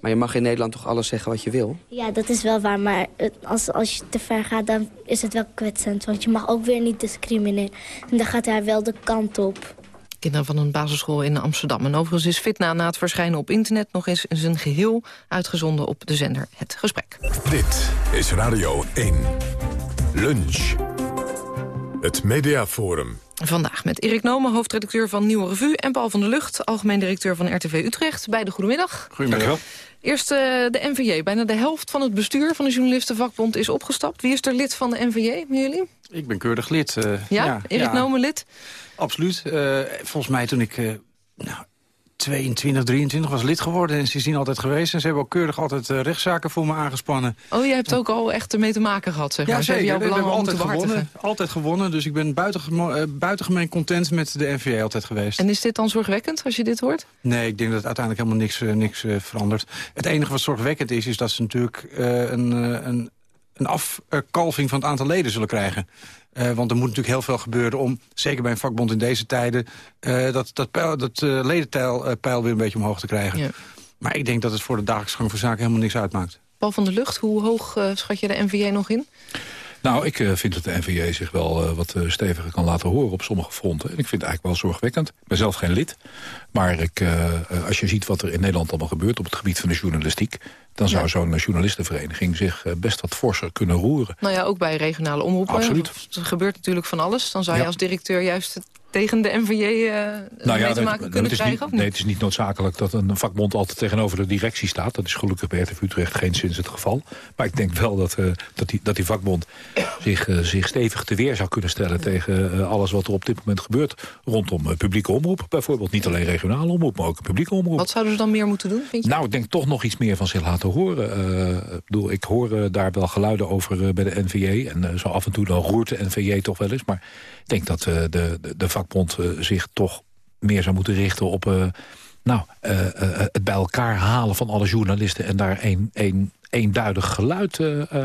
Maar je mag in Nederland toch alles zeggen wat je wil? Ja, dat is wel waar. Maar als, als je te ver gaat, dan is het wel kwetsend. Want je mag ook weer niet discrimineren. En dan gaat hij wel de kant op. Kinderen van een basisschool in Amsterdam. En overigens is Fitna na het verschijnen op internet... nog eens in zijn geheel uitgezonden op de zender Het Gesprek. Dit is Radio 1. Lunch. Het Mediaforum. Vandaag met Erik Nomen, hoofdredacteur van Nieuwe Revue... en Paul van der Lucht, algemeen directeur van RTV Utrecht. Beide goedemiddag. Goedemiddag. Eerst uh, de NVJ. Bijna de helft van het bestuur van de Journalistenvakbond is opgestapt. Wie is er lid van de NVJ, jullie? Ik ben keurig lid. Uh, ja, ja, Erik ja. Nomen lid? Absoluut. Uh, volgens mij toen ik... nou, 22, 23 was lid geworden en sindsdien altijd geweest. En ze hebben ook keurig altijd uh, rechtszaken voor me aangespannen. Oh, je hebt ook al echt ermee te maken gehad, zeg maar. Ja, zeker. We hebben altijd gewonnen, altijd gewonnen. Dus ik ben buitengemeen content met de NVA altijd geweest. En is dit dan zorgwekkend als je dit hoort? Nee, ik denk dat uiteindelijk helemaal niks, uh, niks verandert. Het enige wat zorgwekkend is, is dat ze natuurlijk een, een, een afkalving van het aantal leden zullen krijgen. Uh, want er moet natuurlijk heel veel gebeuren om, zeker bij een vakbond in deze tijden... Uh, dat, dat, peil, dat uh, ledenpeil weer een beetje omhoog te krijgen. Ja. Maar ik denk dat het voor de dagelijks gang van zaken helemaal niks uitmaakt. Paul van der Lucht, hoe hoog schat je de NVA nog in? Nou, ik uh, vind dat de NVA zich wel uh, wat uh, steviger kan laten horen op sommige fronten. En ik vind het eigenlijk wel zorgwekkend. Ik ben zelf geen lid. Maar ik, als je ziet wat er in Nederland allemaal gebeurt op het gebied van de journalistiek... dan zou ja. zo'n journalistenvereniging zich best wat forser kunnen roeren. Nou ja, ook bij regionale omroepen. Absoluut. Er gebeurt natuurlijk van alles. Dan zou je ja. als directeur juist tegen de NVJ uh, nou ja, mee te maken dat, kunnen dat krijgen? Niet, of niet? Nee, het is niet noodzakelijk dat een vakbond altijd tegenover de directie staat. Dat is gelukkig bij RTV Utrecht geen sinds het geval. Maar ik denk wel dat, uh, dat, die, dat die vakbond <coughs> zich, uh, zich stevig te weer zou kunnen stellen... tegen alles wat er op dit moment gebeurt rondom publieke omroep. Bijvoorbeeld niet alleen regionale omroep, maar ook publieke omroep. Wat zouden ze dan meer moeten doen, vind je? Nou, ik denk toch nog iets meer van zich laten horen. ik, bedoel, ik hoor daar wel geluiden over bij de NVJ. En zo af en toe dan roert de NVJ toch wel eens. Maar ik denk dat de, de, de vakbond zich toch meer zou moeten richten op nou, het bij elkaar halen van alle journalisten... en daar een eenduidig geluid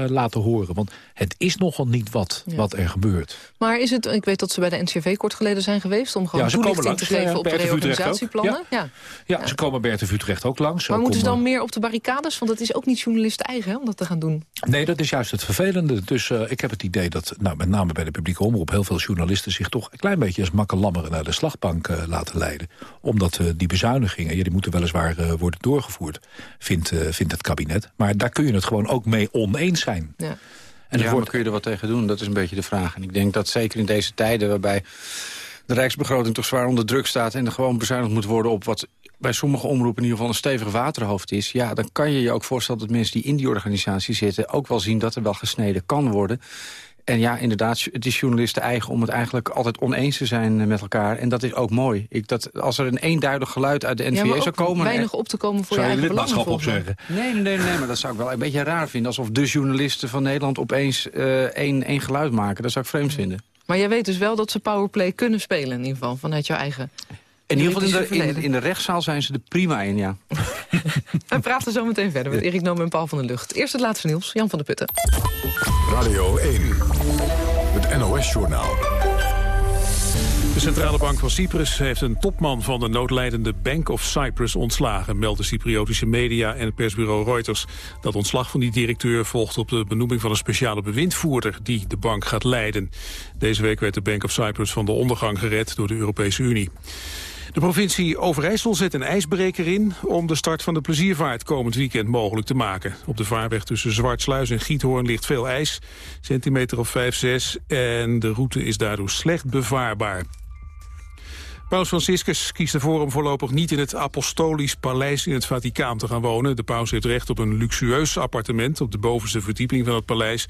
laten horen. Want het is nogal niet wat, ja. wat er gebeurt. Maar is het, ik weet dat ze bij de NCV kort geleden zijn geweest... om gewoon ja, toelichting te geven ja, op de reorganisatieplannen. Ja. Ja. ze komen Bert de Utrecht ook langs. Maar moeten ze dan meer op de barricades? Want het is ook niet journalist eigen hè, om dat te gaan doen. Nee, dat is juist het vervelende. Dus ik heb het idee dat nou, met name bij de publieke omroep... heel veel journalisten zich toch een klein beetje als makkelammeren... naar de slagbank laten leiden. Omdat die bezuinigingen, ja, die moeten weliswaar worden doorgevoerd... Vindt, vindt het kabinet. Maar daar kun je het gewoon ook mee oneens zijn. Ja. En ja, wordt... kun je er wat tegen doen? Dat is een beetje de vraag. En ik denk dat zeker in deze tijden waarbij de rijksbegroting toch zwaar onder druk staat... en er gewoon bezuinigd moet worden op wat bij sommige omroepen in ieder geval een stevig waterhoofd is... ja, dan kan je je ook voorstellen dat mensen die in die organisatie zitten... ook wel zien dat er wel gesneden kan worden... En ja, inderdaad, het is journalisten eigen om het eigenlijk altijd oneens te zijn met elkaar. En dat is ook mooi. Ik, dat, als er een eenduidig geluid uit de NVA ja, zou komen... weinig op te komen voor zou je, je eigen lidmaatschap opzeggen? Nee, nee, nee, nee, maar dat zou ik wel een beetje raar vinden. Alsof de journalisten van Nederland opeens uh, één, één geluid maken. Dat zou ik vreemd vinden. Maar jij weet dus wel dat ze powerplay kunnen spelen in ieder geval, vanuit jouw eigen... In ieder geval in de, in, in de rechtszaal zijn ze er prima in, ja. <laughs> We praten zo meteen verder met Erik Noem en Paul van der Lucht. Eerst het laatste nieuws, Jan van der Putten. Radio 1, het NOS-journaal. De Centrale Bank van Cyprus heeft een topman van de noodlijdende Bank of Cyprus ontslagen, melden Cypriotische media en het persbureau Reuters. Dat ontslag van die directeur volgt op de benoeming van een speciale bewindvoerder die de bank gaat leiden. Deze week werd de Bank of Cyprus van de ondergang gered door de Europese Unie. De provincie Overijssel zet een ijsbreker in om de start van de pleziervaart komend weekend mogelijk te maken. Op de vaarweg tussen Zwartsluis en Giethoorn ligt veel ijs, centimeter of 5, 6 en de route is daardoor slecht bevaarbaar. Paus Franciscus kiest ervoor om voorlopig niet in het Apostolisch Paleis in het Vaticaan te gaan wonen. De paus heeft recht op een luxueus appartement op de bovenste verdieping van het paleis.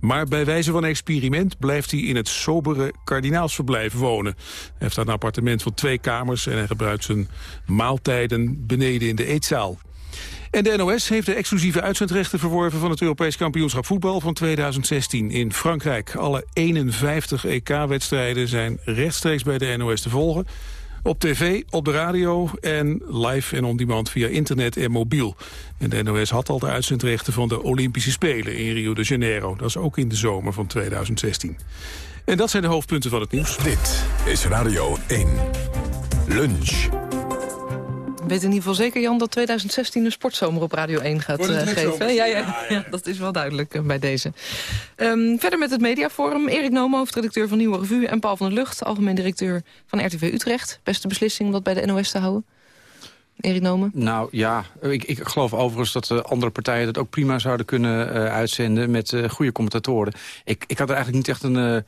Maar bij wijze van experiment blijft hij in het sobere kardinaalsverblijf wonen. Hij heeft daar een appartement van twee kamers en hij gebruikt zijn maaltijden beneden in de eetzaal. En de NOS heeft de exclusieve uitzendrechten verworven van het Europees kampioenschap voetbal van 2016 in Frankrijk. Alle 51 EK-wedstrijden zijn rechtstreeks bij de NOS te volgen. Op tv, op de radio en live en on-demand via internet en mobiel. En de NOS had al de uitzendrechten van de Olympische Spelen in Rio de Janeiro. Dat is ook in de zomer van 2016. En dat zijn de hoofdpunten van het nieuws. Dit is Radio 1. Lunch. Ik weet in ieder geval zeker, Jan, dat 2016 een sportzomer op Radio 1 gaat uh, geven. Ja, ja, ja, dat is wel duidelijk uh, bij deze. Um, verder met het mediaforum. Erik Nomo, hoofdredacteur van Nieuwe Revue. En Paul van der Lucht, algemeen directeur van RTV Utrecht. Beste beslissing om dat bij de NOS te houden? Erik Nomen? Nou ja, ik, ik geloof overigens dat uh, andere partijen dat ook prima zouden kunnen uh, uitzenden met uh, goede commentatoren. Ik, ik had er eigenlijk niet echt een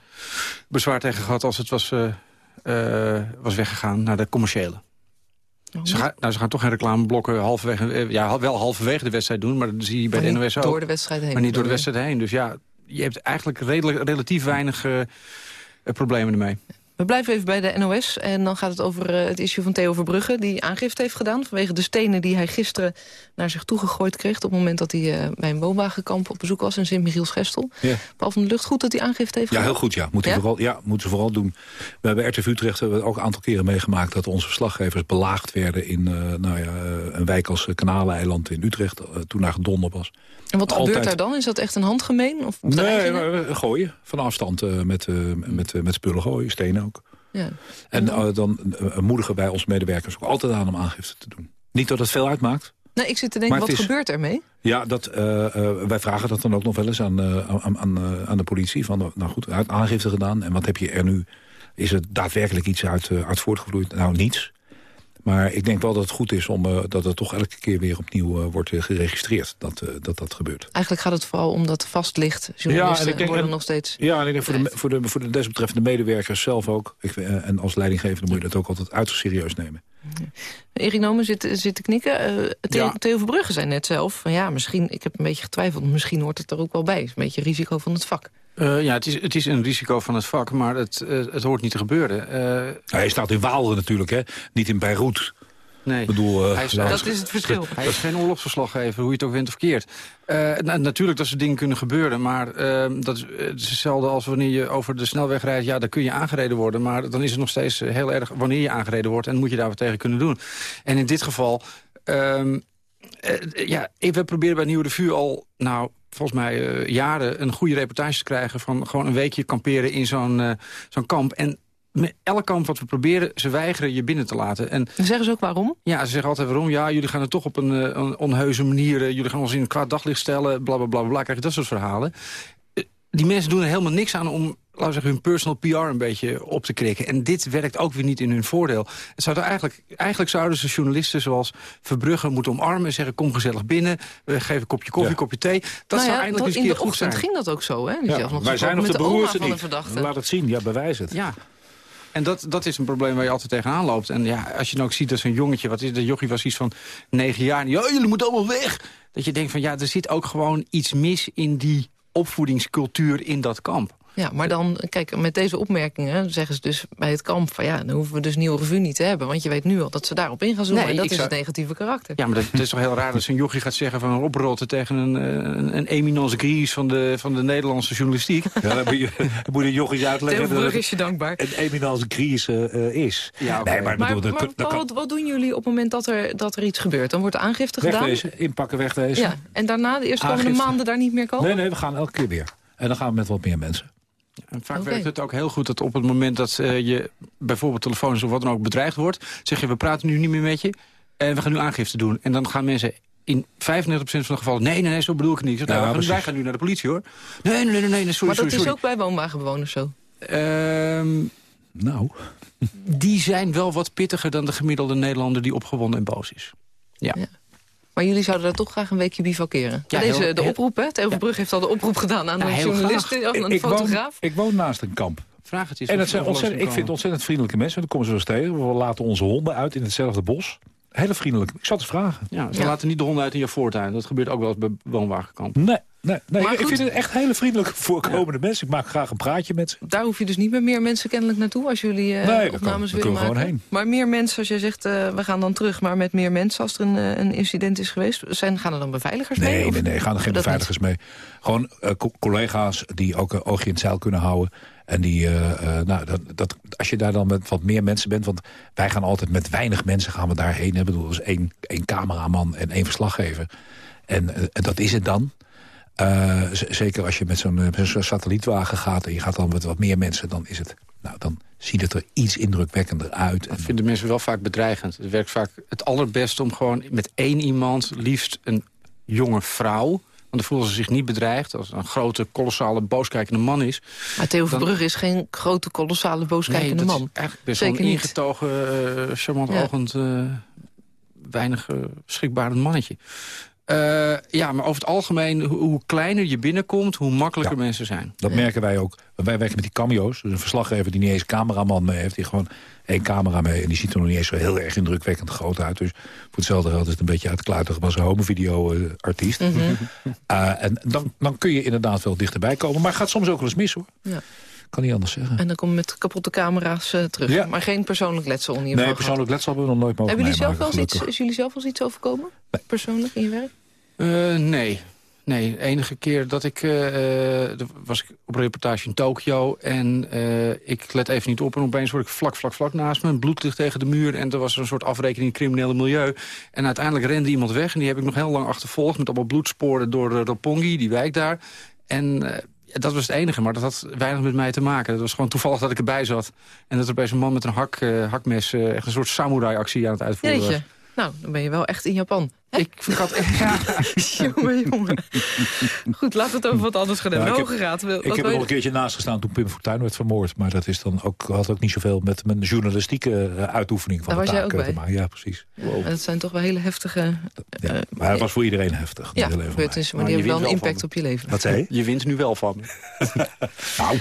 bezwaar tegen gehad als het was, was weggegaan naar de commerciële. Oh, Ze, gaan, nou, ze gaan toch geen reclameblokken halverwege, ja, wel halverwege de wedstrijd doen, maar dat zie je bij maar de NOS ook. door de wedstrijd heen. Maar niet door de wedstrijd heen. Dus ja, je hebt eigenlijk redelijk, relatief weinig uh, problemen ermee. We blijven even bij de NOS en dan gaat het over eh, het issue van Theo Verbrugge... die aangifte heeft gedaan vanwege de stenen die hij gisteren naar zich toegegooid kreeg... op het moment dat hij uh, bij een woonwagenkamp op bezoek was in Sint-Michiels-Gestel. Ja. Paul van de Lucht, goed dat hij aangifte heeft Ja, gedaan? heel goed, ja. Moeten, Ja? Vooral, ja, moeten ze vooral doen. We hebben RTV Utrecht hebben we ook een aantal keren meegemaakt... dat onze verslaggevers belaagd werden in eh, nou ja, eh, een wijk als eh, Kanaleiland in Utrecht... eh, toen daar gedonder was. En wat Altijd- gebeurt daar dan? Is dat echt een handgemeen? Of Nee, maar, eh, gooien. Van afstand eh, met, eh, met, eh, met spullen gooien, stenen ook. Ja. En dan moedigen wij onze medewerkers ook altijd aan om aangifte te doen. Niet dat het veel uitmaakt. Nee, ik zit te denken, wat is- gebeurt ermee? Ja, dat, wij vragen dat dan ook nog wel eens aan, aan, aan, aan de politie. Van, nou goed, aangifte gedaan. En wat heb je er nu? Is er daadwerkelijk iets uit, uit voortgevloeid? Nou, niets. Maar ik denk wel dat het goed is om, eh, dat het toch elke keer weer opnieuw eh, wordt eh, geregistreerd. Dat, dat dat gebeurt. Eigenlijk gaat het vooral om dat het vast ligt. Journalisten worden nog steeds... Ja, en ik denk voor de, voor, de, voor de desbetreffende medewerkers zelf ook. Ik, en als leidinggevende moet je dat ook altijd uiterst serieus nemen. Erik Nomen zit, zit te knikken. Eh Theo, Ja. Theo Verbrugge zei net zelf... Van ja, misschien, ik heb een beetje getwijfeld, misschien hoort het er ook wel bij. Het is een beetje risico van het vak. Eh, ja, het is, het is een risico van het vak, maar het, eh, het hoort niet te gebeuren. Eh, Hij staat in Waalre natuurlijk, hè? niet in Beirut. Nee. Ik bedoel, Hij is- ja, Dat is het verschil. Hij is geen oorlogsverslaggever, hoe je het ook wint of keert. Na- natuurlijk dat soort dingen kunnen gebeuren, maar eh, dat is, het is hetzelfde als wanneer je over de snelweg rijdt. Ja, dan kun je aangereden worden, maar dan is het nog steeds heel erg wanneer je aangereden wordt en moet je daar wat tegen kunnen doen. En in dit geval, ehm, eh, ja, we proberen bij Nieuwe de Vuur al, nou, volgens mij eh, jaren een goede reportage te krijgen van gewoon een weekje kamperen in zo'n eh, zo'n kamp. En met elk kamp wat we proberen, ze weigeren je binnen te laten. En Dan zeggen ze ook waarom? ja, ze zeggen altijd waarom. Ja, jullie gaan het toch op een, een onheuse manier... jullie gaan ons in een kwaad daglicht stellen, bla, bla, bla, bla. Krijg je dat soort verhalen. Die mensen doen er helemaal niks aan om laten we zeggen, hun personal PR een beetje op te krikken. En dit werkt ook weer niet in hun voordeel. Het zou eigenlijk, eigenlijk zouden ze journalisten zoals Verbrugge moeten omarmen... en zeggen, kom gezellig binnen, we geven een kopje koffie, een kopje thee. Dat Nou zou ja, eindelijk eens een keer de goed zijn. ochtend ging dat ook zo, hè? Ja, nog wij zijn nog de van niet. de verdachte. Laat het zien, ja, bewijs het. Ja. En dat, dat is een probleem waar je altijd tegenaan loopt. En ja, als je nou ook ziet dat zo'n jongetje, wat is dat jochie was iets van negen jaar... en ja, jullie moeten allemaal weg. Dat je denkt van ja, er zit ook gewoon iets mis in die opvoedingscultuur in dat kamp. Ja, maar dan, kijk, met deze opmerkingen zeggen ze dus bij het kamp... van ja, dan hoeven we dus nieuwe revue niet te hebben. Want je weet nu al dat ze daarop in gaan zoomen. Nee, en dat ik is zou- het negatieve karakter. Ja, maar dat, het is toch heel raar dat zo'n jochie gaat zeggen van oprotten tegen een, eh, een, een eminence grise van de, van de Nederlandse journalistiek. Ja, dan moet je, dan moet je jochies uitleggen is je dankbaar. een eminence crisis eh, is. Ja, nee, maar, bedoel, dat dat Paul, kan wat, wat doen jullie op het moment dat er, dat er iets gebeurt? Dan wordt de aangifte gedaan. wegwezen, inpakken, wegwezen. Ja, en daarna de eerstkomende Aangifte. maanden daar niet meer komen? Nee, nee, we gaan elke keer weer. En dan gaan we met wat meer mensen. En vaak werkt het ook heel goed dat op het moment dat eh, je bijvoorbeeld telefonisch of wat dan ook bedreigd wordt... zeg je, we praten nu niet meer met je en we gaan nu aangifte doen. En dan gaan mensen in 95% van de gevallen... nee, nee, nee, zo bedoel ik het niet. Ik zeg, Ja, nou, wij, gaan, nu naar de politie, hoor. Nee, nee, nee, nee, nee sorry, maar dat sorry, is sorry. ook bij woonwagenbewoners zo. Ehm, Nou, die zijn wel wat pittiger dan de gemiddelde Nederlander... die opgewonden en boos is. Ja. Ja. Maar jullie zouden daar toch graag een weekje bivakeren. Ja, Deze, heel- de oproep, hè? Theo Verbrugge heeft al de oproep gedaan aan Ja, een heel journalist, aan een ik, woon, fotograaf. ik woon naast een kamp. Vraag het eens. En het zijn ontzettend, ik vind het ontzettend vriendelijke mensen. Dan komen ze wel eens tegen. We laten onze honden uit in hetzelfde bos. Hele vriendelijk. Ik zat te vragen. Ja, ze Ja. laten niet de honden uit in je voortuin. Dat gebeurt ook wel eens bij woonwagenkamp. Nee, nee, nee. Ik vind het echt hele vriendelijke voorkomende mensen. Ik maak graag een praatje met ze. Daar hoef je dus niet met meer mensen kennelijk naartoe als jullie eh Nee, opnames willen maken. gewoon heen. Maar meer mensen, als jij zegt, eh, we gaan dan terug, maar met meer mensen als er een, eh, een incident is geweest, zijn, gaan er dan beveiligers mee? Nee, Of- nee, nee. Gaan er geen dat beveiligers mee. Gewoon co- collega's die ook een oogje in het zeil kunnen houden. En die, nou, dat, dat, als je daar dan met wat meer mensen bent... want wij gaan altijd met weinig mensen gaan we daarheen. Ik bedoel, dus één, één cameraman en één verslaggever. En eh, dat is het dan. Eh, zeker als je met zo'n eh, met zo'n satellietwagen gaat... en je gaat dan met wat meer mensen, dan is het... Nou, dan ziet het er iets indrukwekkender uit. Dat vinden mensen wel vaak bedreigend. Het werkt vaak het allerbest om gewoon met één iemand, liefst een jonge vrouw... want dan voelen ze zich niet bedreigd. Als het een grote, kolossale, booskijkende man is... Maar Theo Dan- Verbrugge is geen grote, kolossale, booskijkende nee, dat man. is eigenlijk best wel een ingetogen, eh, charmant Ja. ogend, eh, weinig uh, beschikbaar mannetje. Eh, ja, maar over het algemeen, hoe, hoe kleiner je binnenkomt... hoe makkelijker Ja. mensen zijn. Dat merken wij ook. Wij werken met die cameo's. Dus een verslaggever die niet eens een cameraman mee heeft. Die gewoon één camera mee. En die ziet er nog niet eens zo heel erg indrukwekkend groot uit. Dus voor hetzelfde geld is het een beetje uitkluitig. was een homovideo-artiest. Mhm. <laughs> en dan, dan kun je inderdaad wel dichterbij komen. Maar het gaat soms ook wel eens mis hoor. Ja. Kan niet anders zeggen. En dan kom je met kapotte camera's eh, terug. Ja. Maar geen persoonlijk letsel in ieder geval Nee, persoonlijk letsel hebben we nog nooit mogen Hebben jullie zelf wel eens iets, is jullie zelf wel eens iets overkomen? Persoonlijk in je werk? Eh, nee. Nee, de enige keer dat ik... eh, eh, was ik op een reportage in Tokio en ik let even niet op... en opeens word ik vlak, vlak, vlak naast me. Bloed ligt tegen de muur en er was een soort afrekening in het criminele milieu. En uiteindelijk rende iemand weg en die heb ik nog heel lang achtervolgd... met allemaal bloedsporen door de Roppongi, die wijk daar. En... dat was het enige, maar dat had weinig met mij te maken. Het was gewoon toevallig dat ik erbij zat. En dat er opeens een man met een hak, hakmes... echt een soort samurai-actie aan het uitvoeren was. Jeetje. Nou, dan ben je wel echt in Japan. Ik had echt... Ja. <laughs> jongen, jongen. Goed, laten we het over wat anders gaan Ja, hebben. ik heb- Hoge Raad. wil- Ik wat heb er wil nog een keertje naast gestaan toen Pim Fortuyn werd vermoord. Maar dat is dan ook, had ook niet zoveel met mijn journalistieke eh, uitoefening van Daar de was jij taak ook eh, te bij? maken. Ja, precies. Dat zijn toch wel hele heftige... eh, Maar het was voor iedereen heftig. ja, gebeurtenissen, maar die hebben wel een impact op je leven. Wat zei je? Je wint nu wel van me. <laughs> <laughs> nou,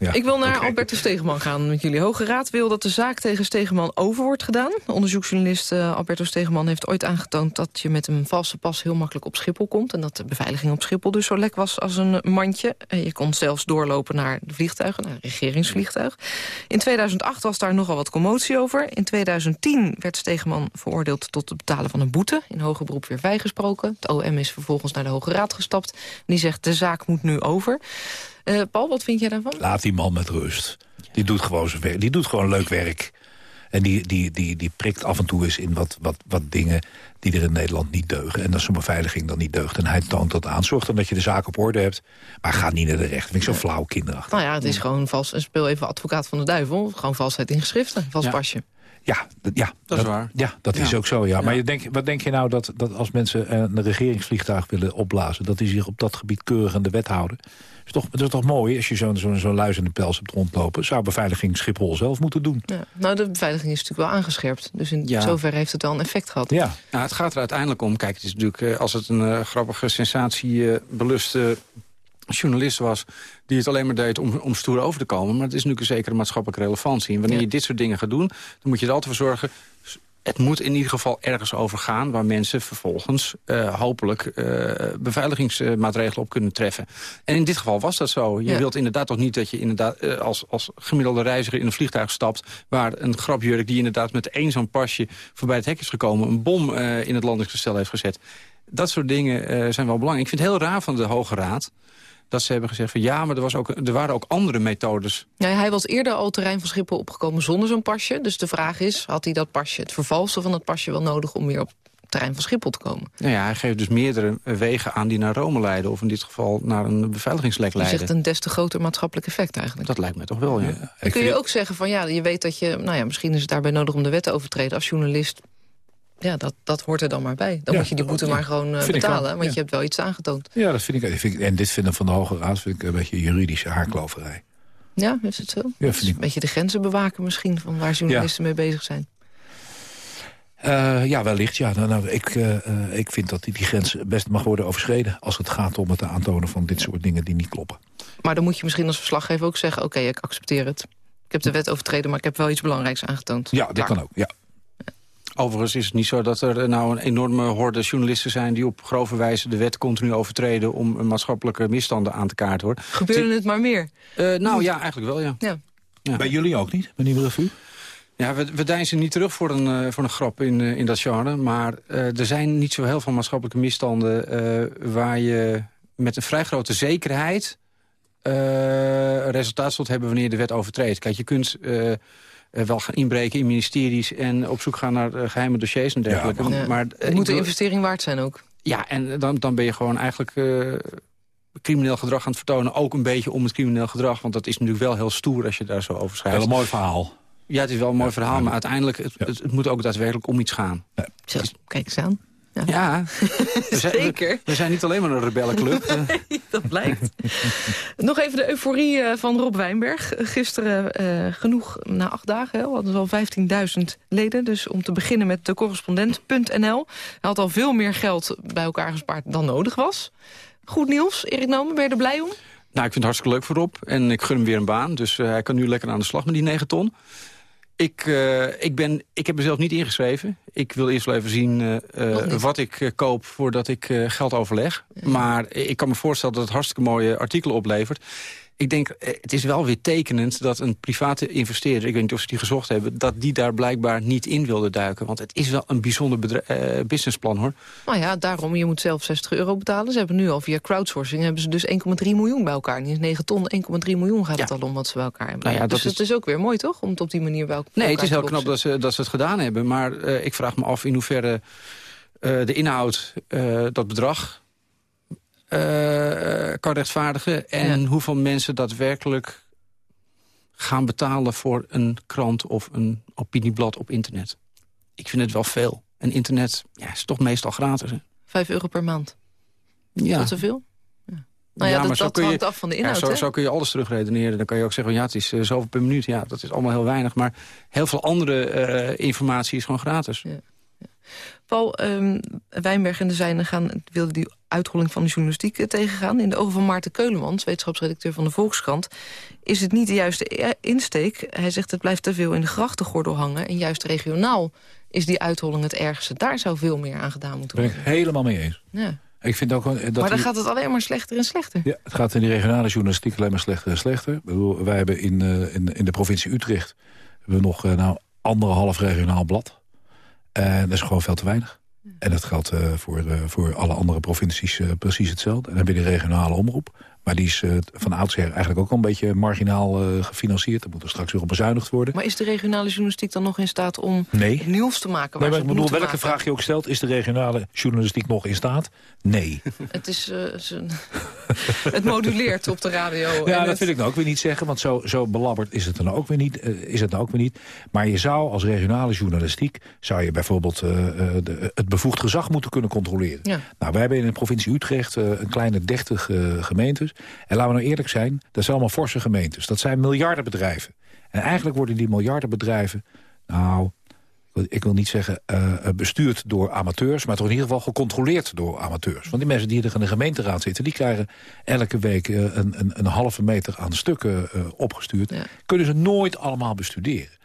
ja. Ik wil naar Albertus Stegeman gaan met jullie. Hoge Raad wil dat de zaak tegen Stegeman over wordt gedaan. Onderzoeksjournalist uh, Albertus Stegeman heeft ooit aangetoond... dat je met een valse pas heel makkelijk op Schiphol komt... en dat de beveiliging op Schiphol dus zo lek was als een mandje. En je kon zelfs doorlopen naar de vliegtuigen, naar een regeringsvliegtuig. In 2008 was daar nogal wat commotie over. In 2010 werd Stegeman veroordeeld tot het betalen van een boete. In hoger beroep weer vrijgesproken. Het OM is vervolgens naar de Hoge Raad gestapt. Die zegt, de zaak moet nu over. Uh, Paul, wat vind jij daarvan? Laat die man met rust. Die doet gewoon zijn werk. Die doet gewoon leuk werk. En die, die, die, die prikt af en toe eens in wat, wat, wat dingen die er in Nederland niet deugen. En als zo'n beveiliging dan niet deugt. En hij toont dat aan. Zorg dan dat je de zaak op orde hebt. Maar ga niet naar de rechter. Vind ik zo flauw kinderachtig. Nou ja, het is gewoon vals. Speel even advocaat van de duivel. Gewoon valsheid in geschriften. Vals ja. pasje. Ja, ja, dat, is waar. Ja, dat ja. is ook zo. Ja. ja. Maar je denk, wat denk je nou dat, dat als mensen een regeringsvliegtuig willen opblazen... dat die zich op dat gebied keurig aan de wet houden? Is toch, dat is toch mooi als je zo'n zo, zo luis in de pels hebt rondlopen? Zou beveiliging Schiphol zelf moeten doen? Ja. Nou, de beveiliging is natuurlijk wel aangescherpt. Dus in ja. zover heeft het wel een effect gehad. Ja. Nou, het gaat er uiteindelijk om. Kijk, het is natuurlijk, als het een uh, grappige sensatiebeluste journalist was die het alleen maar deed om, om stoer over te komen. Maar het is natuurlijk een zekere maatschappelijke relevantie. En wanneer ja. je dit soort dingen gaat doen, dan moet je er altijd voor zorgen... het moet in ieder geval ergens over gaan... waar mensen vervolgens uh, hopelijk uh, beveiligingsmaatregelen op kunnen treffen. En in dit geval was dat zo. Je ja. wilt inderdaad toch niet dat je inderdaad, uh, als, als gemiddelde reiziger in een vliegtuig stapt... waar een grapjurk die inderdaad met één zo'n pasje voorbij het hek is gekomen... een bom in het landingsgestel heeft gezet. Dat soort dingen zijn wel belangrijk. Ik vind het heel raar van de Hoge Raad dat ze hebben gezegd van ja, maar er, was ook, er waren ook andere methodes. Ja, hij was eerder al terrein van Schiphol opgekomen zonder zo'n pasje. Dus de vraag is, had hij dat pasje, het vervalsen van dat pasje wel nodig... om weer op terrein van Schiphol te komen? Nou ja, hij geeft dus meerdere wegen aan die naar Rome leiden... of in dit geval naar een beveiligingslek leiden. Je zegt een des te groter maatschappelijk effect eigenlijk. Dat lijkt me toch wel, ja. ja Dan kun je ook zeggen van ja, je weet dat je... nou ja, misschien is het daarbij nodig om de wet te overtreden als journalist ja, dat, dat hoort er dan maar bij. Dan ja, moet je die boete ja, maar gewoon uh, betalen, want ja. je hebt wel iets aangetoond. Ja, dat vind ik, vind ik. En dit vinden van de Hoge Raad vind ik een beetje juridische haarkloverij. Ja, is het zo? Ja, vind ik. Een beetje de grenzen bewaken misschien, van waar journalisten mee bezig zijn. Uh, ja, wellicht. Ja. Nou, nou, ik, uh, uh, ik vind dat die, die grens best mag worden overschreden... als het gaat om het aantonen van dit soort dingen die niet kloppen. Maar dan moet je misschien als verslaggever ook zeggen... oké, okay, ik accepteer het. Ik heb de wet overtreden, maar ik heb wel iets belangrijks aangetoond. Ja, dat Klaar. kan ook, ja. Overigens is het niet zo dat er nou een enorme horde journalisten zijn... die op grove wijze de wet continu overtreden... om maatschappelijke misstanden aan te kaarten. Hoor. Gebeurde het maar meer? Uh, nou ja, eigenlijk wel, ja. ja. ja. Bij jullie ook niet, meneer Revue? Ja, we, we deinzen niet terug voor een, uh, voor een grap in, uh, in dat genre. Maar uh, er zijn niet zo heel veel maatschappelijke misstanden... waar je met een vrij grote zekerheid... een resultaat zult hebben wanneer je de wet overtreedt. Kijk, je kunt... Uh, wel gaan inbreken in ministeries en op zoek gaan naar uh, geheime dossiers en dergelijke. Ja, maar, maar het moet de investering waard zijn ook. Ja, en dan, dan ben je gewoon eigenlijk uh, crimineel gedrag aan het vertonen. Ook een beetje om het crimineel gedrag. Want dat is natuurlijk wel heel stoer als je daar zo over schrijft. Wel een mooi verhaal. Ja, het is wel een mooi ja, verhaal, maar uiteindelijk... Het, ja. het, het, moet ook daadwerkelijk om iets gaan. Ja. Zo, kijk eens aan. Ja, ja. <laughs> We zijn, Zeker. We, we, zijn niet alleen maar een rebellenclub. nee, <laughs> <laughs> dat blijkt. Nog even de euforie van Rob Wijnberg. Gisteren uh, genoeg, na acht dagen, hè, hadden we al 15.000 leden. Dus om te beginnen met de correspondent.nl. Hij had al veel meer geld bij elkaar gespaard dan nodig was. Goed nieuws, Erik Nomen, ben je er blij om? Nou, ik vind het hartstikke leuk voor Rob. En ik gun hem weer een baan. Dus uh, hij kan nu lekker aan de slag met die 9 ton. Ik, uh, ik, ben, ik heb mezelf niet ingeschreven. Ik wil eerst wel even zien uh, wat ik koop voordat ik geld overleg. Maar ik kan me voorstellen dat het hartstikke mooie artikelen oplevert. Ik denk, eh, het is wel weer tekenend dat een private investeerder... ik weet niet of ze die gezocht hebben... dat die daar blijkbaar niet in wilde duiken. Want het is wel een bijzonder uh, businessplan, hoor. Nou ja, daarom, je moet zelf 60 euro betalen. Ze hebben nu al via crowdsourcing hebben ze dus 1,3 miljoen bij elkaar. Niet eens 9 ton, 1,3 miljoen gaat het al om wat ze bij elkaar hebben. Nou ja, dus dat het is ook weer mooi, toch? Om het op die manier bij elkaar Nee, het is heel knap dat ze, dat ze het gedaan hebben. Maar uh, ik vraag me af in hoeverre uh, de inhoud, dat bedrag kan rechtvaardigen... en ja. hoeveel mensen daadwerkelijk gaan betalen voor een krant of een opinieblad op internet. Ik vind het wel veel. En internet ja, is toch meestal gratis. Hè? Vijf euro per maand. Ja. Dat zoveel? Ja. Nou ja, ja dat, dat hangt je, af van de inhoud. Ja, zo, zo, kun je alles terugredeneren. Dan kan je ook zeggen, ja, het is uh, zoveel per minuut. Ja, dat is allemaal heel weinig. Maar heel veel andere uh, informatie is gewoon gratis. Paul um, Wijnberg en de Zijnen gaan, wilden die uitholling van de journalistiek tegengaan. In de ogen van Maarten Keulemans, wetenschapsredacteur van de Volkskrant... is het niet de juiste insteek. Hij zegt het blijft te veel in de grachtengordel hangen... en juist regionaal is die uitholling het ergste. Daar zou veel meer aan gedaan moeten worden. Ben ik helemaal mee eens. Ja. Ik vind ook, dat maar dan gaat het alleen maar slechter en slechter. Ja, het gaat in de regionale journalistiek alleen maar slechter en slechter. Ik bedoel, wij hebben in, uh, in, in, de provincie Utrecht... hebben we nog uh, nou, anderhalf regionaal blad. En dat is gewoon veel te weinig. En dat geldt uh, voor, uh, voor alle andere provincies uh, precies hetzelfde. En dan heb je de regionale omroep. Maar die is van oudsher eigenlijk ook al een beetje marginaal gefinancierd. Er moet er straks weer op bezuinigd worden. Maar is de regionale journalistiek dan nog in staat om nee. nieuws te maken? Nee, maar ik bedoel, welke maken? vraag je ook stelt, is de regionale journalistiek nog in staat? Nee. <laughs> het is... <laughs> het moduleert op de radio. Ja, dat het... wil ik nou ook weer niet zeggen. Want zo, zo belabberd is het dan ook weer niet. is het ook weer niet. Maar je zou als regionale journalistiek... zou je bijvoorbeeld de, het bevoegd gezag moeten kunnen controleren. Ja. Nou, wij hebben in de provincie Utrecht uh, een kleine 30 uh, gemeentes. En laten we nou eerlijk zijn, dat zijn allemaal forse gemeentes. Dat zijn miljardenbedrijven. En eigenlijk worden die miljardenbedrijven... nou, ik wil niet zeggen uh, bestuurd door amateurs... maar toch in ieder geval gecontroleerd door amateurs. Want die mensen die er in de gemeenteraad zitten... die krijgen elke week een, een, een, halve meter aan stukken opgestuurd. Ja. Kunnen ze nooit allemaal bestuderen.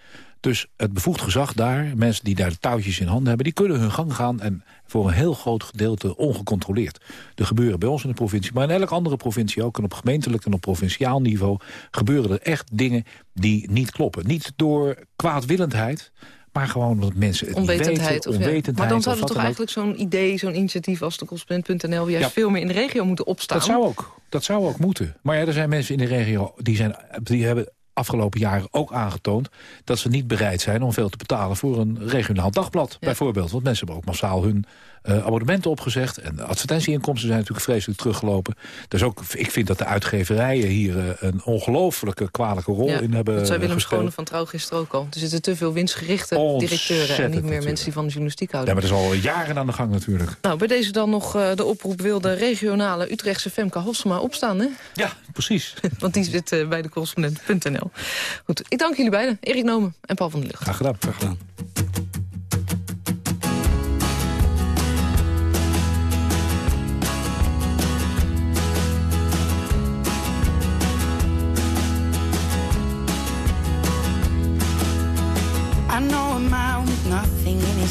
Dus het bevoegd gezag daar, mensen die daar de touwtjes in handen hebben... die kunnen hun gang gaan en voor een heel groot gedeelte ongecontroleerd. Er gebeuren bij ons in de provincie, maar in elke andere provincie ook... en op gemeentelijk en op provinciaal niveau... gebeuren er echt dingen die niet kloppen. Niet door kwaadwillendheid, maar gewoon dat mensen het onwetendheid, niet weten. Of onwetendheid, ja. Maar dan zou of er toch eigenlijk zo'n idee, zo'n initiatief als de correspondent.nl... juist ja. veel meer in de regio moeten opstaan? Dat zou ook, dat zou ook moeten. Maar ja, er zijn mensen in de regio die, zijn, die hebben afgelopen jaren ook aangetoond... dat ze niet bereid zijn om veel te betalen voor een regionaal dagblad, ja. bijvoorbeeld. Want mensen hebben ook massaal hun uh, abonnementen opgezegd. En de advertentieinkomsten zijn natuurlijk vreselijk teruggelopen. Dus ook, ik vind dat de uitgeverijen hier uh, een ongelooflijke kwalijke rol ja, in hebben Dat zei Willem gespeeld. Schone van Trouw gisteren ook al. Er zitten te veel winstgerichte directeuren... en niet meer natuurlijk. mensen die van de journalistiek houden. Ja, maar dat is al jaren aan de gang natuurlijk. Nou, bij deze dan nog uh, de oproep wil de regionale Utrechtse Femke Hofsema opstaan, hè? Ja, precies. <laughs> Want die zit bij de correspondent.nl. Goed, ik dank jullie beiden. Erik Nomen en Paul van der Lucht. Graag gedaan. Graag gedaan.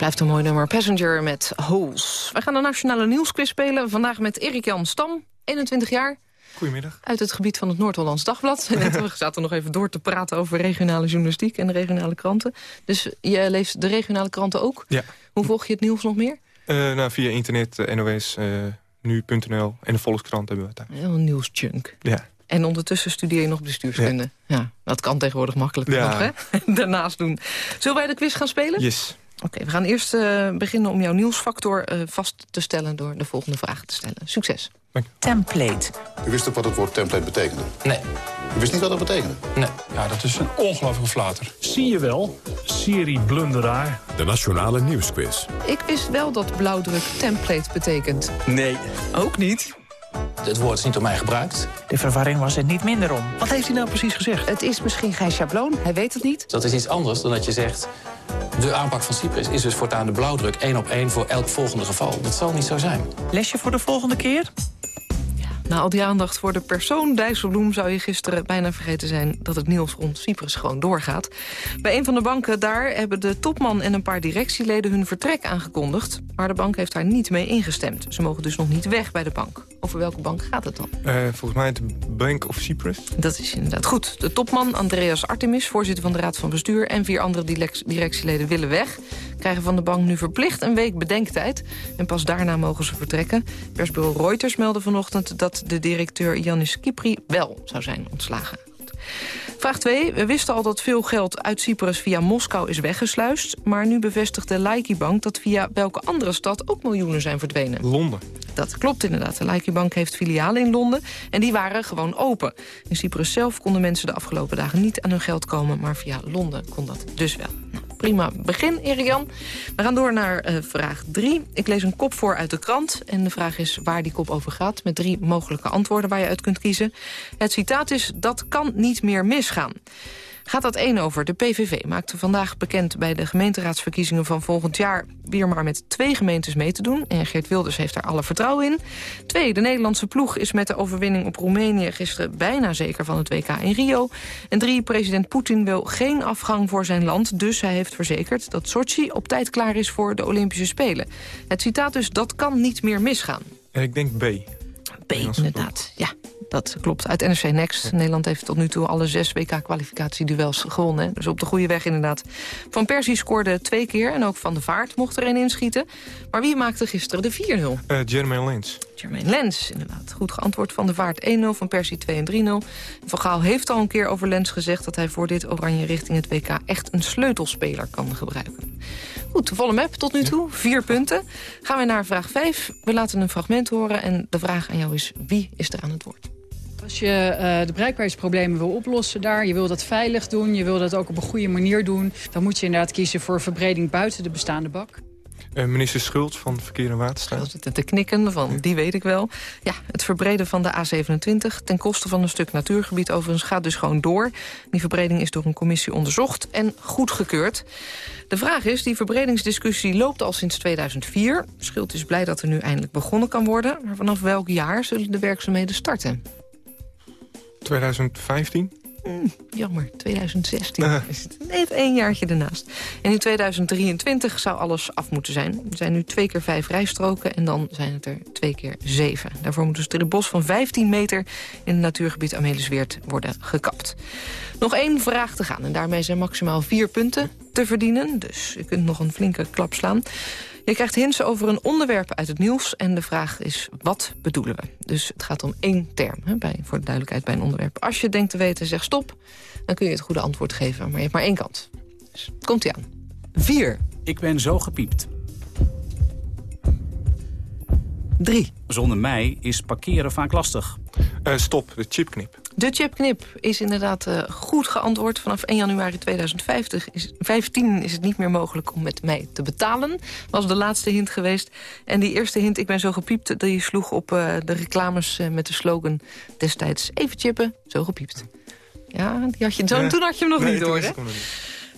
Blijft een mooi nummer. Passenger met Holes. We gaan de Nationale Nieuwsquiz spelen. Vandaag met Erik-Jan Stam, 21 jaar. Goedemiddag. Uit het gebied van het Noord-Hollands Dagblad. En <laughs> we zaten nog even door te praten over regionale journalistiek en de regionale kranten. Dus je leest de regionale kranten ook. Ja. Hoe volg je het nieuws nog meer? Eh, nou, via internet, eh, NOS, eh, nu.nl en de Volkskrant hebben we het daar. Heel een nieuwsjunk. Ja. En ondertussen studeer je nog bestuurskunde. Ja. dat kan tegenwoordig makkelijk Ja. nog, hè? <laughs> Daarnaast doen. Zullen wij de quiz gaan spelen? Yes. Oké, we gaan eerst eh, beginnen om jouw nieuwsfactor eh, vast te stellen... door de volgende vraag te stellen. Succes. Template. U wist ook wat het woord template betekende? Nee. U wist niet wat dat betekende? Nee. Ja, dat is een ongelooflijke flater. Zie je wel, serie blunderaar. De Nationale Nieuwsquiz. Ik wist wel dat blauwdruk template betekent. Nee. Ook niet. Het woord is niet door mij gebruikt. De verwarring was er niet minder om. Wat heeft hij nou precies gezegd? Het is misschien geen schabloon, hij weet het niet. Dat is iets anders dan dat je zegt... de aanpak van Cyprus is dus voortaan de blauwdruk... één op één voor elk volgende geval. Dat zal niet zo zijn. Lesje voor de volgende keer? Na al die aandacht voor de persoon Dijsselbloem... zou je gisteren bijna vergeten zijn dat het nieuws rond Cyprus gewoon doorgaat. Bij een van de banken daar hebben de topman en een paar directieleden... hun vertrek aangekondigd, maar de bank heeft daar niet mee ingestemd. Ze mogen dus nog niet weg bij de bank. Over welke bank gaat het dan? Eh, volgens mij de Bank of Cyprus. Dat is inderdaad goed. De topman Andreas Artemis, voorzitter van de Raad van Bestuur... en vier andere direct- directieleden willen weg. Krijgen van de bank nu verplicht een week bedenktijd. En pas daarna mogen ze vertrekken. Persbureau Reuters meldde vanochtend dat de directeur Janis Kipri wel zou zijn ontslagen. Vraag 2. We wisten al dat veel geld uit Cyprus via Moskou is weggesluist. Maar nu bevestigt de Laiki Bank dat via welke andere stad ook miljoenen zijn verdwenen. Londen. Dat klopt inderdaad. De Laiki Bank heeft filialen in Londen en die waren gewoon open. In Cyprus zelf konden mensen de afgelopen dagen niet aan hun geld komen... maar via Londen kon dat dus wel. Nou, prima begin, Erik-Jan. We gaan door naar eh, vraag 3. Ik lees een kop voor uit de krant. En de vraag is waar die kop over gaat... met drie mogelijke antwoorden waar je uit kunt kiezen. Het citaat is, dat kan niet meer misgaan. Gaat dat één over. De PVV maakte vandaag bekend bij de gemeenteraadsverkiezingen van volgend jaar... weer maar met twee gemeentes mee te doen. En Geert Wilders heeft daar alle vertrouwen in. Twee, de Nederlandse ploeg is met de overwinning op Roemenië... gisteren bijna zeker van het WK in Rio. En drie, president Poetin wil geen afgang voor zijn land. Dus hij heeft verzekerd dat Sochi op tijd klaar is voor de Olympische Spelen. Het citaat dus, dat kan niet meer misgaan. En ik denk B. Inderdaad. Ja, dat klopt. Uit NRC Next. Nederland heeft tot nu toe alle zes WK-kwalificatieduels gewonnen. hè. Dus op de goede weg inderdaad. Van Persie scoorde twee keer en ook Van de Vaart mocht er een inschieten. Maar wie maakte gisteren de 4-0? Eh Jermaine Lens. Jermaine Lens, inderdaad. Goed geantwoord van de Vaart 1-0, van Persie 2 en 3-0. Van Gaal heeft al een keer over Lens gezegd... dat hij voor dit oranje richting het WK echt een sleutelspeler kan gebruiken. Goed, volle map tot nu toe. Vier punten. Gaan we naar vraag 5. We laten een fragment horen en de vraag aan jou is... wie is er aan het woord? Als je eh, de bereikbaarheidsproblemen wil oplossen daar... je wil dat veilig doen, je wil dat ook op een goede manier doen... dan moet je inderdaad kiezen voor verbreding buiten de bestaande bak. Eh, minister Schultz van Verkeer en Waterstaat. zitten te knikken, van die weet ik wel. Ja, het verbreden van de A27 ten koste van een stuk natuurgebied overigens gaat dus gewoon door. Die verbreding is door een commissie onderzocht en goedgekeurd. De vraag is, die verbredingsdiscussie loopt al sinds 2004. Schild is blij dat er nu eindelijk begonnen kan worden. Maar vanaf welk jaar zullen de werkzaamheden starten? 2015. Hmm, jammer, 2016 is het. Net één jaartje ernaast. En in 2023 zou alles af moeten zijn. Er zijn nu twee keer vijf rijstroken en dan zijn het er twee keer zeven. Daarvoor moet dus een bos van 15 meter in het natuurgebied Amelisweert worden gekapt. Nog één vraag te gaan en daarmee zijn maximaal vier punten te verdienen. Dus je kunt nog een flinke klap slaan. Je krijgt hints over een onderwerp uit het nieuws. En de vraag is, wat bedoelen we? Dus het gaat om één term, hè, bij, voor de duidelijkheid bij een onderwerp. Als je denkt te weten, zeg stop. Dan kun je het goede antwoord geven, maar je hebt maar één kans. Dus komt ie aan. Vier. Ik ben zo gepiept. Drie. Zonder mij is parkeren vaak lastig. Uh, stop, de chipknip. De chipknip is inderdaad uh, goed geantwoord. Vanaf 1 januari 2015 is, 15 is het niet meer mogelijk om met mij te betalen. was de laatste hint geweest. En die eerste hint, ik ben zo gepiept, die sloeg op uh, de reclames met de slogan destijds... even chippen, zo gepiept. Ja, die had je, zo, toen had je hem nog nee, niet door, hè?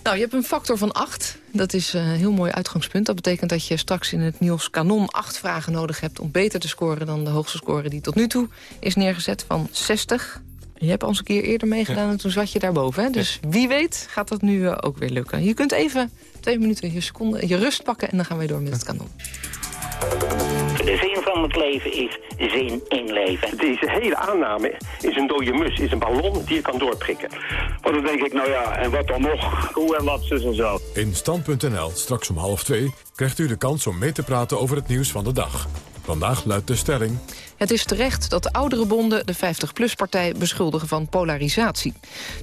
Nou, je hebt een factor van 8. Dat is een heel mooi uitgangspunt. Dat betekent dat je straks in het Niels Kanon 8 vragen nodig hebt... om beter te scoren dan de hoogste score die tot nu toe is neergezet van 60. Je hebt al eens een keer eerder meegedaan en toen zat je daarboven. Hè? Dus wie weet gaat dat nu ook weer lukken. Je kunt even twee minuten je, seconde, je rust pakken... en dan gaan we door met het kanon. De zin van het leven is zin in leven. Deze hele aanname is een dode mus, is een ballon die je kan doorprikken. Want dan denk ik, nou ja, en wat dan nog? Hoe en wat, zus en zo. In Stand.nl, straks om half twee, krijgt u de kans om mee te praten over het nieuws van de dag. Vandaag luidt de stelling... Het is terecht dat de oudere bonden de 50PLUS-partij beschuldigen van polarisatie.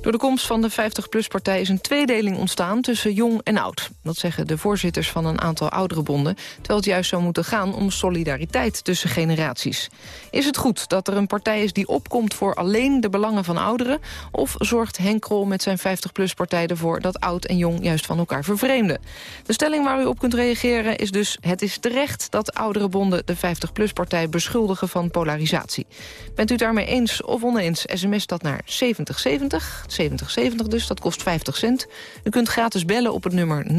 Door de komst van de 50PLUS-partij is een tweedeling ontstaan tussen jong en oud. Dat zeggen de voorzitters van een aantal oudere bonden... terwijl het juist zou moeten gaan om solidariteit tussen generaties. Is het goed dat er een partij is die opkomt voor alleen de belangen van ouderen... of zorgt Henk Krol met zijn 50PLUS-partij ervoor dat oud en jong juist van elkaar vervreemden? De stelling waar u op kunt reageren is dus... het is terecht dat oudere bonden de 50PLUS-partij beschuldigen van polarisatie. Bent u daarmee eens of oneens, sms dat naar 7070. 7070 dus, dat kost 50 cent. U kunt gratis bellen op het nummer 0800-1101.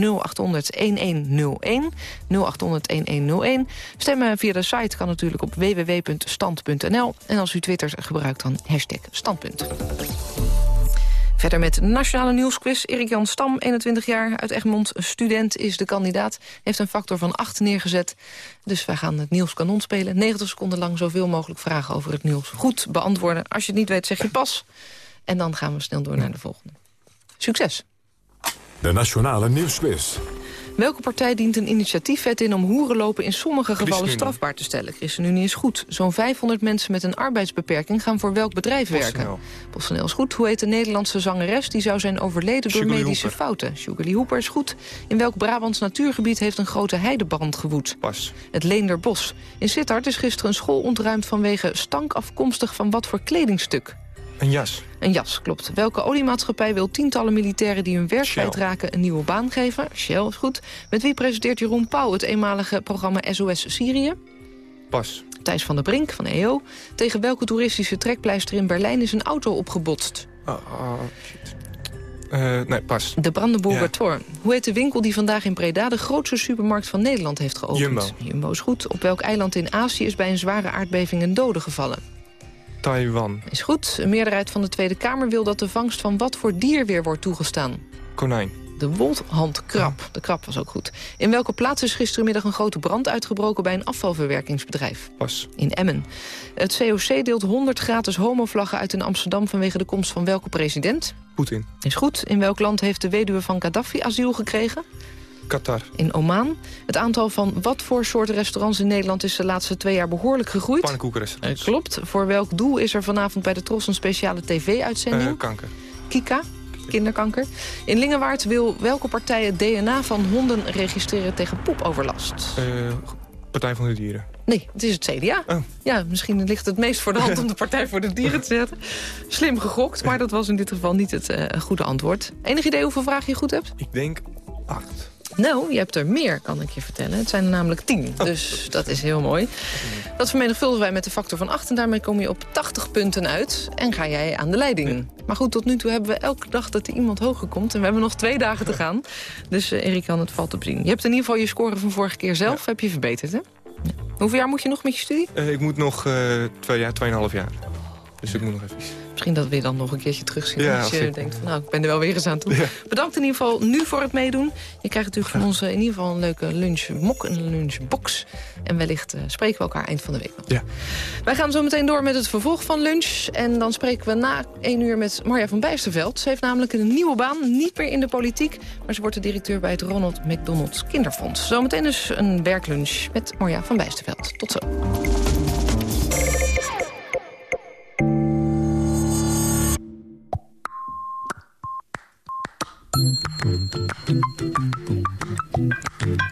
0800-1101. Stemmen via de site kan natuurlijk op www.stand.nl. En als u Twitter gebruikt, dan hashtag standpunt. Verder met de Nationale Nieuwsquiz. Erik-Jan Stam, 21 jaar, uit Egmond. Student is de kandidaat. Heeft een factor van 8 neergezet. Dus wij gaan het nieuwskanon spelen. 90 seconden lang zoveel mogelijk vragen over het nieuws. Goed beantwoorden. Als je het niet weet, zeg je pas. En dan gaan we snel door naar de volgende. Succes. De Nationale Nieuwsquiz. Welke partij dient een initiatiefwet in om hoerenlopen in sommige gevallen strafbaar te stellen? ChristenUnie is goed. Zo'n 500 mensen met een arbeidsbeperking gaan voor welk bedrijf werken? PostNL is goed. Hoe heet de Nederlandse zangeres die zou zijn overleden door medische fouten? Sugarly Hooper is goed. In welk Brabants natuurgebied heeft een grote heidebrand gewoed? Pas. Het Leenderbos. In Sittard is gisteren een school ontruimd vanwege stank afkomstig van wat voor kledingstuk? Een jas. Een jas, klopt. Welke oliemaatschappij wil tientallen militairen die hun werk kwijtraken een nieuwe baan geven? Shell is goed. Met wie presenteert Jeroen Pauw het eenmalige programma SOS Syrië? Pas. Thijs van der Brink van EO. Tegen welke toeristische trekpleister in Berlijn is een auto opgebotst? Oh, oh shit. Uh, nee, pas. De Brandenburger ja. Tor. Hoe heet de winkel die vandaag in Breda de grootste supermarkt van Nederland heeft geopend? Jumbo. Jumbo is goed. Op welk eiland in Azië is bij een zware aardbeving een dode gevallen? Taiwan. Is goed. Een meerderheid van de Tweede Kamer wil dat de vangst van wat voor dier weer wordt toegestaan. Konijn. De woldhandkrab. De krab was ook goed. In welke plaats is gistermiddag een grote brand uitgebroken bij een afvalverwerkingsbedrijf? Pas. In Emmen. Het COC deelt 100 gratis homovlaggen uit in Amsterdam vanwege de komst van welke president? Poetin. Is goed. In welk land heeft de weduwe van Gaddafi asiel gekregen? Qatar. In Oman. Het aantal van wat voor soort restaurants in Nederland is de laatste twee jaar behoorlijk gegroeid? Pannenkoekenrestaurants. Uh, klopt. Voor welk doel is er vanavond bij de Tros een speciale tv-uitzending? Uh, kanker. Kika. Kinderkanker. In Lingewaard wil welke partij het DNA van honden registreren tegen poepoverlast? Uh, partij van de Dieren. Nee, het is het CDA. Oh. Ja, misschien ligt het meest voor de hand om de Partij voor de Dieren te zetten. Slim gegokt, maar dat was in dit geval niet het uh, goede antwoord. Enig idee hoeveel vragen je goed hebt? Ik denk acht. Nou, je hebt er meer, kan ik je vertellen. Het zijn er namelijk tien, oh. dus dat is heel mooi. Dat vermenigvuldigen wij met de factor van 8 en daarmee kom je op 80 punten uit. En ga jij aan de leiding. Ja. Maar goed, tot nu toe hebben we elke dag dat er iemand hoger komt. En we hebben nog twee dagen te gaan. Dus uh, Erik kan het valt op zien. Je hebt in ieder geval je score van vorige keer zelf ja. heb je verbeterd, hè? Ja. Hoeveel jaar moet je nog met je studie? Uh, ik moet nog uh, twee jaar, tweeënhalf jaar. Dus ik moet nog even. Misschien dat we je dan nog een keertje terugzien. Ja, als je denkt van nou, ik ben er wel weer eens aan toe. Bedankt in ieder geval nu voor het meedoen. Je krijgt natuurlijk van ons eh, in ieder geval een leuke lunchmok, een lunchbox. En wellicht eh, spreken we elkaar eind van de week nog. Ja. Wij gaan zo meteen door met het vervolg van lunch. En dan spreken we na één uur met Marja van Bijsterveld. Ze heeft namelijk een nieuwe baan, niet meer in de politiek. Maar ze wordt de directeur bij het Ronald McDonald Kinderfonds. Zometeen dus een werklunch met Marja van Bijsterveld. Tot zo.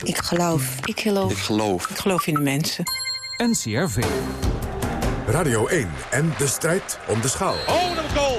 Ik geloof. Ik geloof. Ik geloof. Ik geloof in de mensen. NCRV. Radio 1 en de strijd om de schaal. Oh, goal!